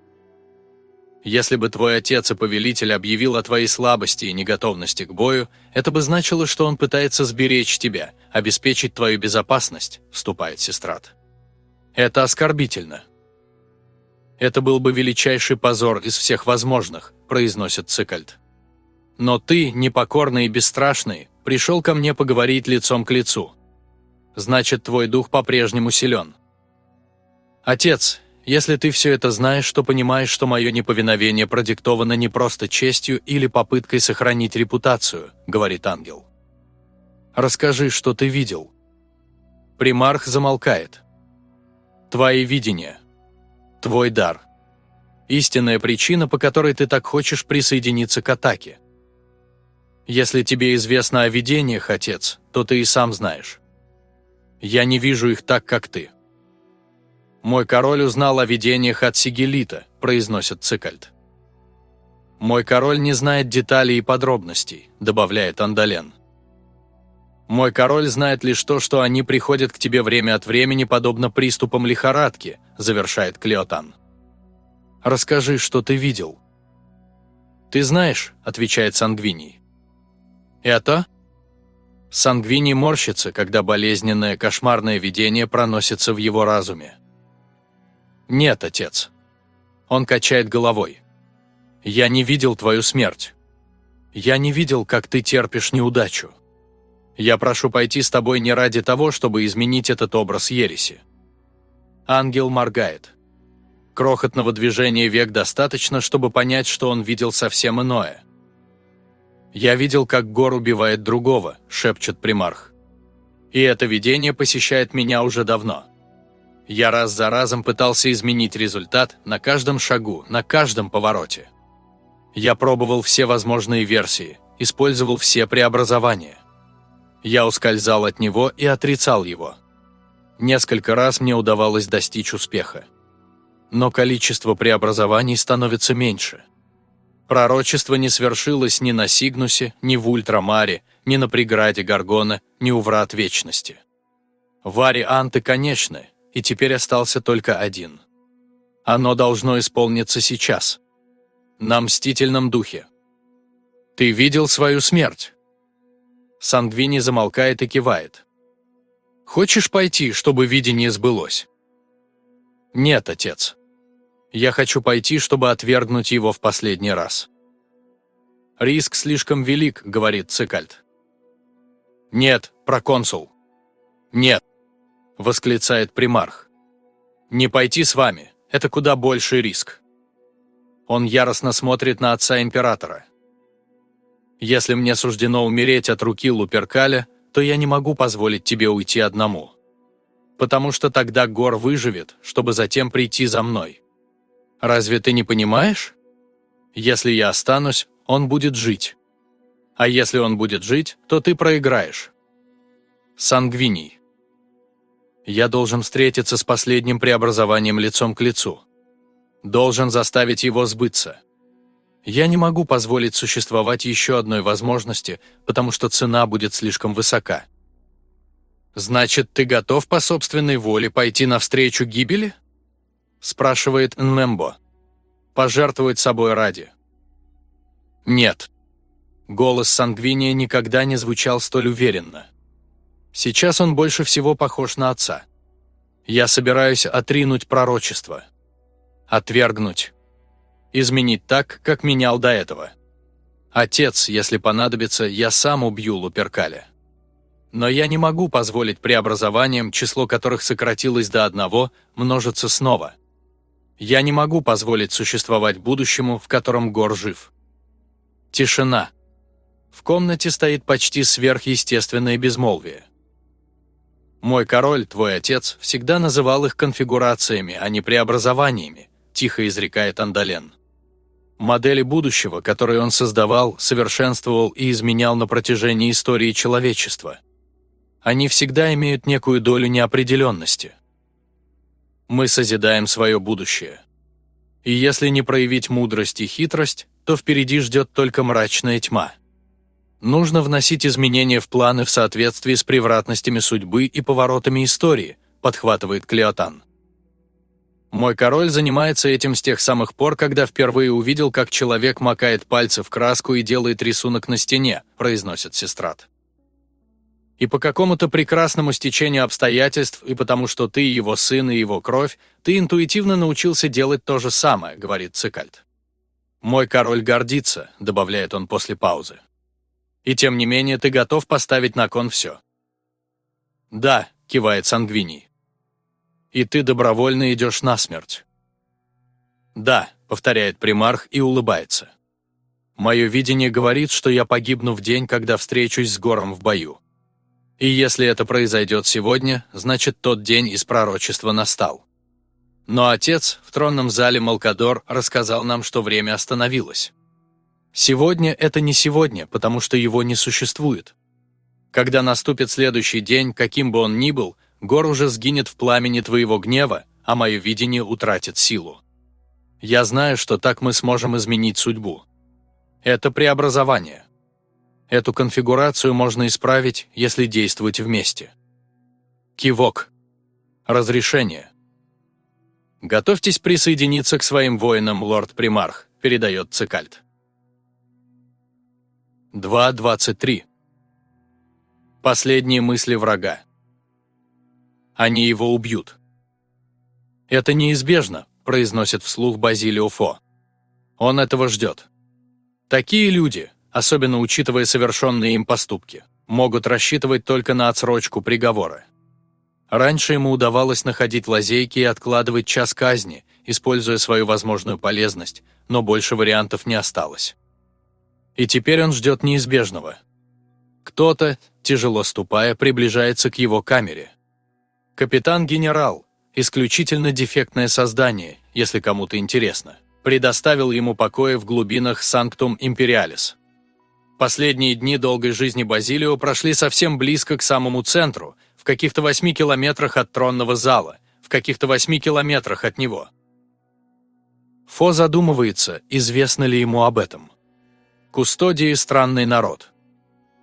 Если бы твой отец и повелитель объявил о твоей слабости и неготовности к бою, это бы значило, что он пытается сберечь тебя, обеспечить твою безопасность, вступает Сестрат. Это оскорбительно. Это был бы величайший позор из всех возможных, произносит Цикальд. Но ты, непокорный и бесстрашный, пришел ко мне поговорить лицом к лицу. Значит, твой дух по-прежнему силен. Отец, если ты все это знаешь, то понимаешь, что мое неповиновение продиктовано не просто честью или попыткой сохранить репутацию, говорит ангел. Расскажи, что ты видел. Примарх замолкает. Твои видения. Твой дар. Истинная причина, по которой ты так хочешь присоединиться к атаке. Если тебе известно о видениях, отец, то ты и сам знаешь. Я не вижу их так, как ты. Мой король узнал о видениях от Сигелита, произносит Цикальд. Мой король не знает деталей и подробностей, добавляет Андален. Мой король знает лишь то, что они приходят к тебе время от времени, подобно приступам лихорадки, завершает Клеотан. Расскажи, что ты видел. Ты знаешь, отвечает Сангвиний. Это? Сангвини морщится, когда болезненное кошмарное видение проносится в его разуме. «Нет, отец». Он качает головой. «Я не видел твою смерть. Я не видел, как ты терпишь неудачу. Я прошу пойти с тобой не ради того, чтобы изменить этот образ ереси». Ангел моргает. Крохотного движения век достаточно, чтобы понять, что он видел совсем иное – «Я видел, как Гор убивает другого», – шепчет примарх. «И это видение посещает меня уже давно. Я раз за разом пытался изменить результат на каждом шагу, на каждом повороте. Я пробовал все возможные версии, использовал все преобразования. Я ускользал от него и отрицал его. Несколько раз мне удавалось достичь успеха. Но количество преобразований становится меньше – Пророчество не свершилось ни на Сигнусе, ни в Ультрамаре, ни на преграде Гаргона, ни у врат Вечности. Вари Анты конечны, и теперь остался только один. Оно должно исполниться сейчас. На мстительном духе. «Ты видел свою смерть?» Сангвини замолкает и кивает. «Хочешь пойти, чтобы видение сбылось?» «Нет, отец». Я хочу пойти, чтобы отвергнуть его в последний раз. «Риск слишком велик», — говорит Цикальд. «Нет, проконсул». «Нет», — восклицает примарх. «Не пойти с вами, это куда больший риск». Он яростно смотрит на отца императора. «Если мне суждено умереть от руки Луперкаля, то я не могу позволить тебе уйти одному. Потому что тогда Гор выживет, чтобы затем прийти за мной. Разве ты не понимаешь? Если я останусь, он будет жить. А если он будет жить, то ты проиграешь. Сангвиний. Я должен встретиться с последним преобразованием лицом к лицу. Должен заставить его сбыться. Я не могу позволить существовать еще одной возможности, потому что цена будет слишком высока. Значит, ты готов по собственной воле пойти навстречу гибели? спрашивает Нмембо. Пожертвовать собой ради. Нет. Голос Сангвиния никогда не звучал столь уверенно. Сейчас он больше всего похож на отца. Я собираюсь отринуть пророчество. Отвергнуть. Изменить так, как менял до этого. Отец, если понадобится, я сам убью Луперкаля. Но я не могу позволить преобразованиям, число которых сократилось до одного, множиться снова. Я не могу позволить существовать будущему, в котором Гор жив. Тишина. В комнате стоит почти сверхъестественное безмолвие. Мой король, твой отец, всегда называл их конфигурациями, а не преобразованиями, тихо изрекает Андален. Модели будущего, которые он создавал, совершенствовал и изменял на протяжении истории человечества. Они всегда имеют некую долю неопределенности мы созидаем свое будущее. И если не проявить мудрость и хитрость, то впереди ждет только мрачная тьма. Нужно вносить изменения в планы в соответствии с превратностями судьбы и поворотами истории, подхватывает Клеотан. Мой король занимается этим с тех самых пор, когда впервые увидел, как человек макает пальцы в краску и делает рисунок на стене, произносит сестрат и по какому-то прекрасному стечению обстоятельств, и потому что ты его сын и его кровь, ты интуитивно научился делать то же самое», — говорит Цикальд. «Мой король гордится», — добавляет он после паузы. «И тем не менее ты готов поставить на кон все». «Да», — кивает Сангвиний. «И ты добровольно идешь на смерть». «Да», — повторяет примарх и улыбается. «Мое видение говорит, что я погибну в день, когда встречусь с Гором в бою. И если это произойдет сегодня, значит тот день из пророчества настал. Но отец в тронном зале Малкадор рассказал нам, что время остановилось. Сегодня это не сегодня, потому что его не существует. Когда наступит следующий день, каким бы он ни был, гор уже сгинет в пламени твоего гнева, а мое видение утратит силу. Я знаю, что так мы сможем изменить судьбу. Это преобразование. Эту конфигурацию можно исправить, если действовать вместе. Кивок. Разрешение. Готовьтесь присоединиться к своим воинам, лорд-примарх, передает Цикальт. 2.23. Последние мысли врага. Они его убьют. Это неизбежно, произносит вслух Базилио Фо. Он этого ждет. Такие люди, особенно учитывая совершенные им поступки, могут рассчитывать только на отсрочку приговора. Раньше ему удавалось находить лазейки и откладывать час казни, используя свою возможную полезность, но больше вариантов не осталось. И теперь он ждет неизбежного. Кто-то, тяжело ступая, приближается к его камере. Капитан-генерал, исключительно дефектное создание, если кому-то интересно, предоставил ему покоя в глубинах Санктум Империалис. Последние дни долгой жизни Базилио прошли совсем близко к самому центру, в каких-то восьми километрах от тронного зала, в каких-то восьми километрах от него. Фо задумывается, известно ли ему об этом. Кустодии – странный народ.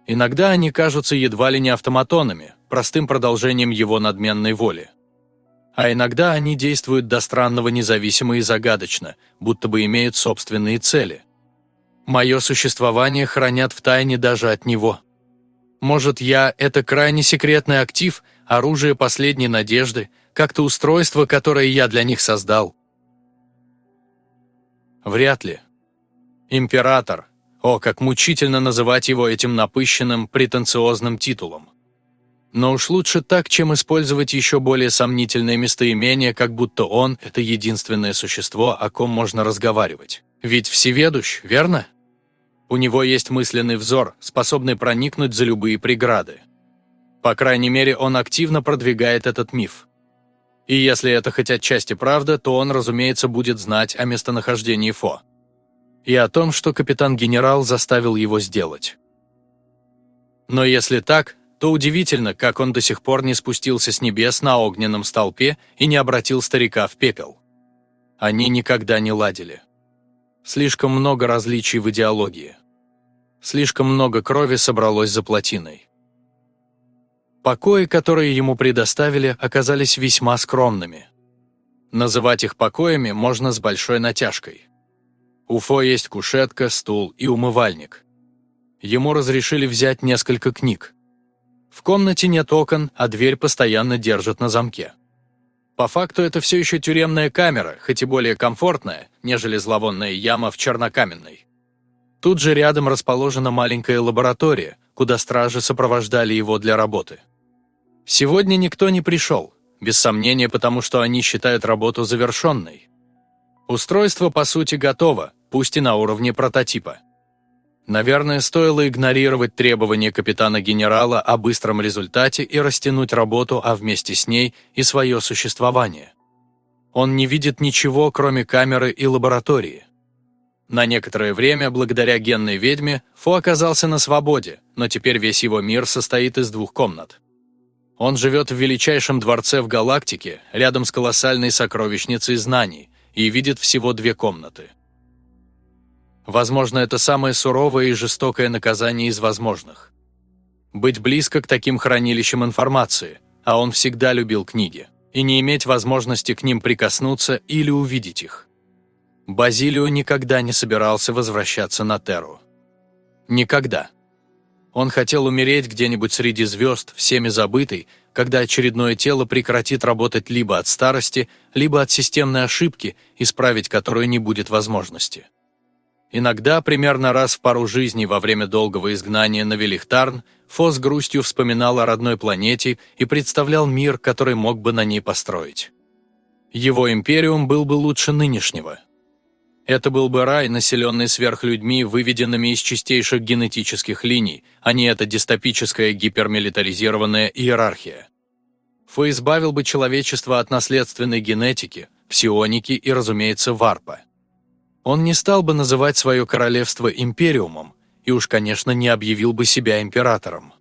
Иногда они кажутся едва ли не автоматонами, простым продолжением его надменной воли. А иногда они действуют до странного независимо и загадочно, будто бы имеют собственные цели. Мое существование хранят в тайне даже от него. Может, я – это крайне секретный актив, оружие последней надежды, как-то устройство, которое я для них создал? Вряд ли. Император, о, как мучительно называть его этим напыщенным, претенциозным титулом. Но уж лучше так, чем использовать еще более сомнительное местоимение, как будто он – это единственное существо, о ком можно разговаривать. Ведь всеведущ, верно? У него есть мысленный взор, способный проникнуть за любые преграды. По крайней мере, он активно продвигает этот миф. И если это хоть отчасти правда, то он, разумеется, будет знать о местонахождении Фо и о том, что капитан-генерал заставил его сделать. Но если так, то удивительно, как он до сих пор не спустился с небес на огненном столпе и не обратил старика в пепел. Они никогда не ладили. Слишком много различий в идеологии. Слишком много крови собралось за плотиной. Покои, которые ему предоставили, оказались весьма скромными. Называть их покоями можно с большой натяжкой. У Фо есть кушетка, стул и умывальник. Ему разрешили взять несколько книг. В комнате нет окон, а дверь постоянно держат на замке. По факту это все еще тюремная камера, хоть и более комфортная, нежели зловонная яма в чернокаменной. Тут же рядом расположена маленькая лаборатория, куда стражи сопровождали его для работы. Сегодня никто не пришел, без сомнения потому, что они считают работу завершенной. Устройство по сути готово, пусть и на уровне прототипа. Наверное, стоило игнорировать требования капитана-генерала о быстром результате и растянуть работу, а вместе с ней и свое существование. Он не видит ничего, кроме камеры и лаборатории. На некоторое время, благодаря генной ведьме, Фо оказался на свободе, но теперь весь его мир состоит из двух комнат. Он живет в величайшем дворце в галактике, рядом с колоссальной сокровищницей знаний, и видит всего две комнаты. Возможно, это самое суровое и жестокое наказание из возможных. Быть близко к таким хранилищам информации, а он всегда любил книги, и не иметь возможности к ним прикоснуться или увидеть их. Базилио никогда не собирался возвращаться на Терру. Никогда. Он хотел умереть где-нибудь среди звезд, всеми забытый, когда очередное тело прекратит работать либо от старости, либо от системной ошибки, исправить которую не будет возможности. Иногда, примерно раз в пару жизней во время долгого изгнания на Велихтарн, Фо с грустью вспоминал о родной планете и представлял мир, который мог бы на ней построить. Его империум был бы лучше нынешнего. Это был бы рай, населенный сверхлюдьми, выведенными из чистейших генетических линий, а не эта дистопическая гипермилитаризированная иерархия. Фо избавил бы человечество от наследственной генетики, псионики и, разумеется, варпа. Он не стал бы называть свое королевство империумом и уж, конечно, не объявил бы себя императором.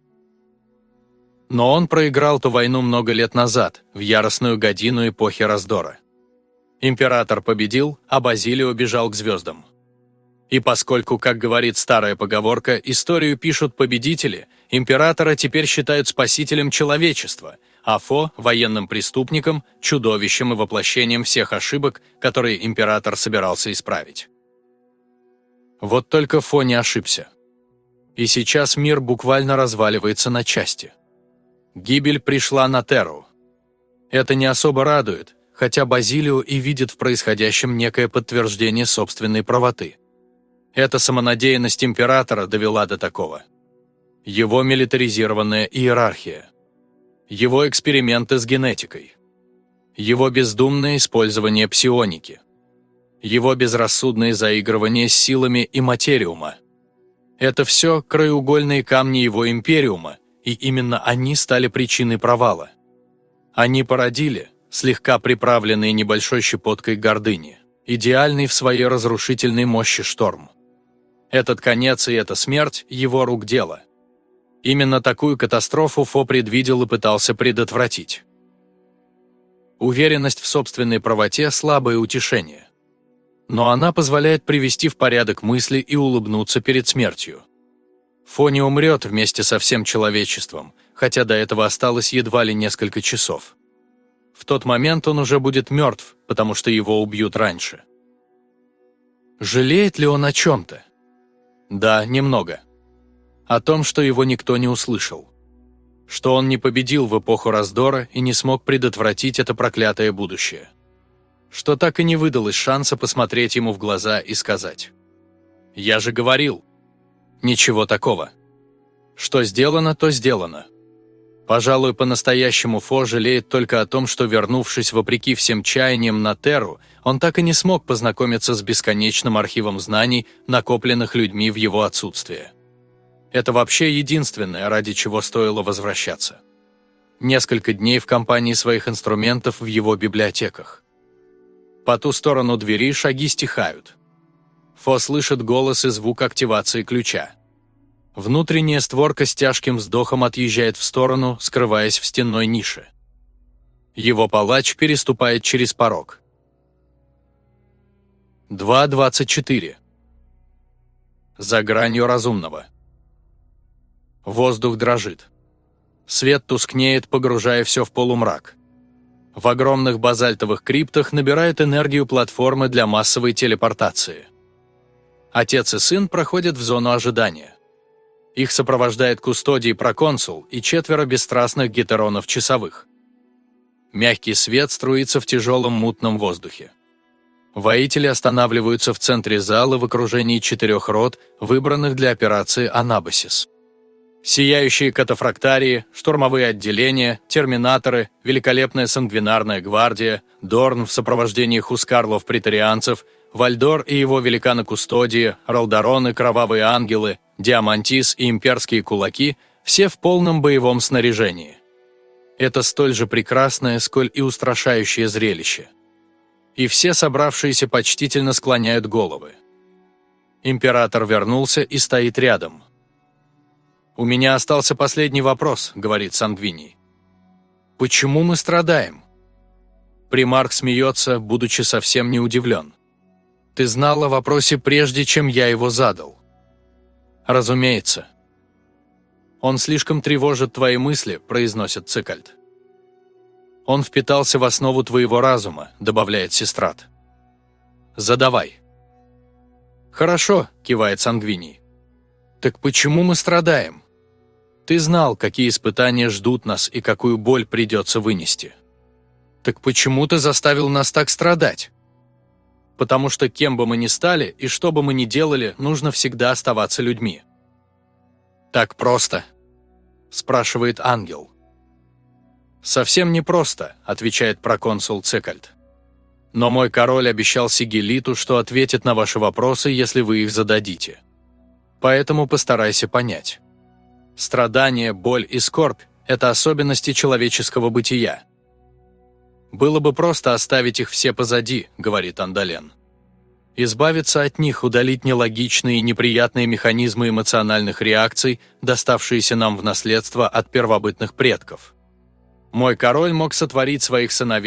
Но он проиграл ту войну много лет назад, в яростную годину эпохи раздора. Император победил, а Базилио бежал к звездам. И поскольку, как говорит старая поговорка, историю пишут победители, императора теперь считают спасителем человечества, а Фо – военным преступником, чудовищем и воплощением всех ошибок, которые император собирался исправить. Вот только Фо не ошибся. И сейчас мир буквально разваливается на части. Гибель пришла на Терру. Это не особо радует, хотя Базилио и видит в происходящем некое подтверждение собственной правоты. Эта самонадеянность императора довела до такого. Его милитаризированная иерархия. Его эксперименты с генетикой. Его бездумное использование псионики. Его безрассудное заигрывание с силами и материума. Это все краеугольные камни его империума, и именно они стали причиной провала. Они породили, слегка приправленные небольшой щепоткой гордыни, идеальный в своей разрушительной мощи шторм. Этот конец и эта смерть – его рук дело. Именно такую катастрофу Фо предвидел и пытался предотвратить. Уверенность в собственной правоте – слабое утешение. Но она позволяет привести в порядок мысли и улыбнуться перед смертью. Фо не умрет вместе со всем человечеством, хотя до этого осталось едва ли несколько часов. В тот момент он уже будет мертв, потому что его убьют раньше. Жалеет ли он о чем-то? Да, немного. О том, что его никто не услышал. Что он не победил в эпоху раздора и не смог предотвратить это проклятое будущее. Что так и не выдалось шанса посмотреть ему в глаза и сказать. «Я же говорил, Ничего такого. Что сделано, то сделано. Пожалуй, по-настоящему Фо жалеет только о том, что, вернувшись вопреки всем чаяниям на Терру, он так и не смог познакомиться с бесконечным архивом знаний, накопленных людьми в его отсутствие. Это вообще единственное, ради чего стоило возвращаться. Несколько дней в компании своих инструментов в его библиотеках. По ту сторону двери шаги стихают. Фо слышит голос и звук активации ключа. Внутренняя створка с тяжким вздохом отъезжает в сторону, скрываясь в стенной нише. Его палач переступает через порог. 2.24. За гранью разумного. Воздух дрожит. Свет тускнеет, погружая все в полумрак. В огромных базальтовых криптах набирают энергию платформы для массовой телепортации. Отец и сын проходят в зону ожидания. Их сопровождает кустодий проконсул и четверо бесстрастных гетеронов часовых. Мягкий свет струится в тяжелом мутном воздухе. Воители останавливаются в центре зала в окружении четырех рот, выбранных для операции «Анабасис». Сияющие катафрактарии, штурмовые отделения, терминаторы, великолепная сангвинарная гвардия, Дорн в сопровождении хускарлов-притарианцев – Вальдор и его великаны Кустодии, Ралдарон и Кровавые Ангелы, Диамантис и Имперские Кулаки – все в полном боевом снаряжении. Это столь же прекрасное, сколь и устрашающее зрелище. И все собравшиеся почтительно склоняют головы. Император вернулся и стоит рядом. «У меня остался последний вопрос», — говорит Сангвиний. «Почему мы страдаем?» Примарк смеется, будучи совсем не удивлен. Ты знал о вопросе прежде, чем я его задал. Разумеется. Он слишком тревожит твои мысли, произносит Цикальд. Он впитался в основу твоего разума, добавляет Сестрат. Задавай. Хорошо, кивает Сангвиний. Так почему мы страдаем? Ты знал, какие испытания ждут нас и какую боль придется вынести. Так почему ты заставил нас так страдать? потому что кем бы мы ни стали и что бы мы ни делали, нужно всегда оставаться людьми. «Так просто?» – спрашивает ангел. «Совсем непросто», – отвечает проконсул Цекальд. «Но мой король обещал Сигелиту, что ответит на ваши вопросы, если вы их зададите. Поэтому постарайся понять. Страдание, боль и скорбь – это особенности человеческого бытия. «Было бы просто оставить их все позади», – говорит Андален. Избавиться от них, удалить нелогичные и неприятные механизмы эмоциональных реакций, доставшиеся нам в наследство от первобытных предков. Мой король мог сотворить своих сыновей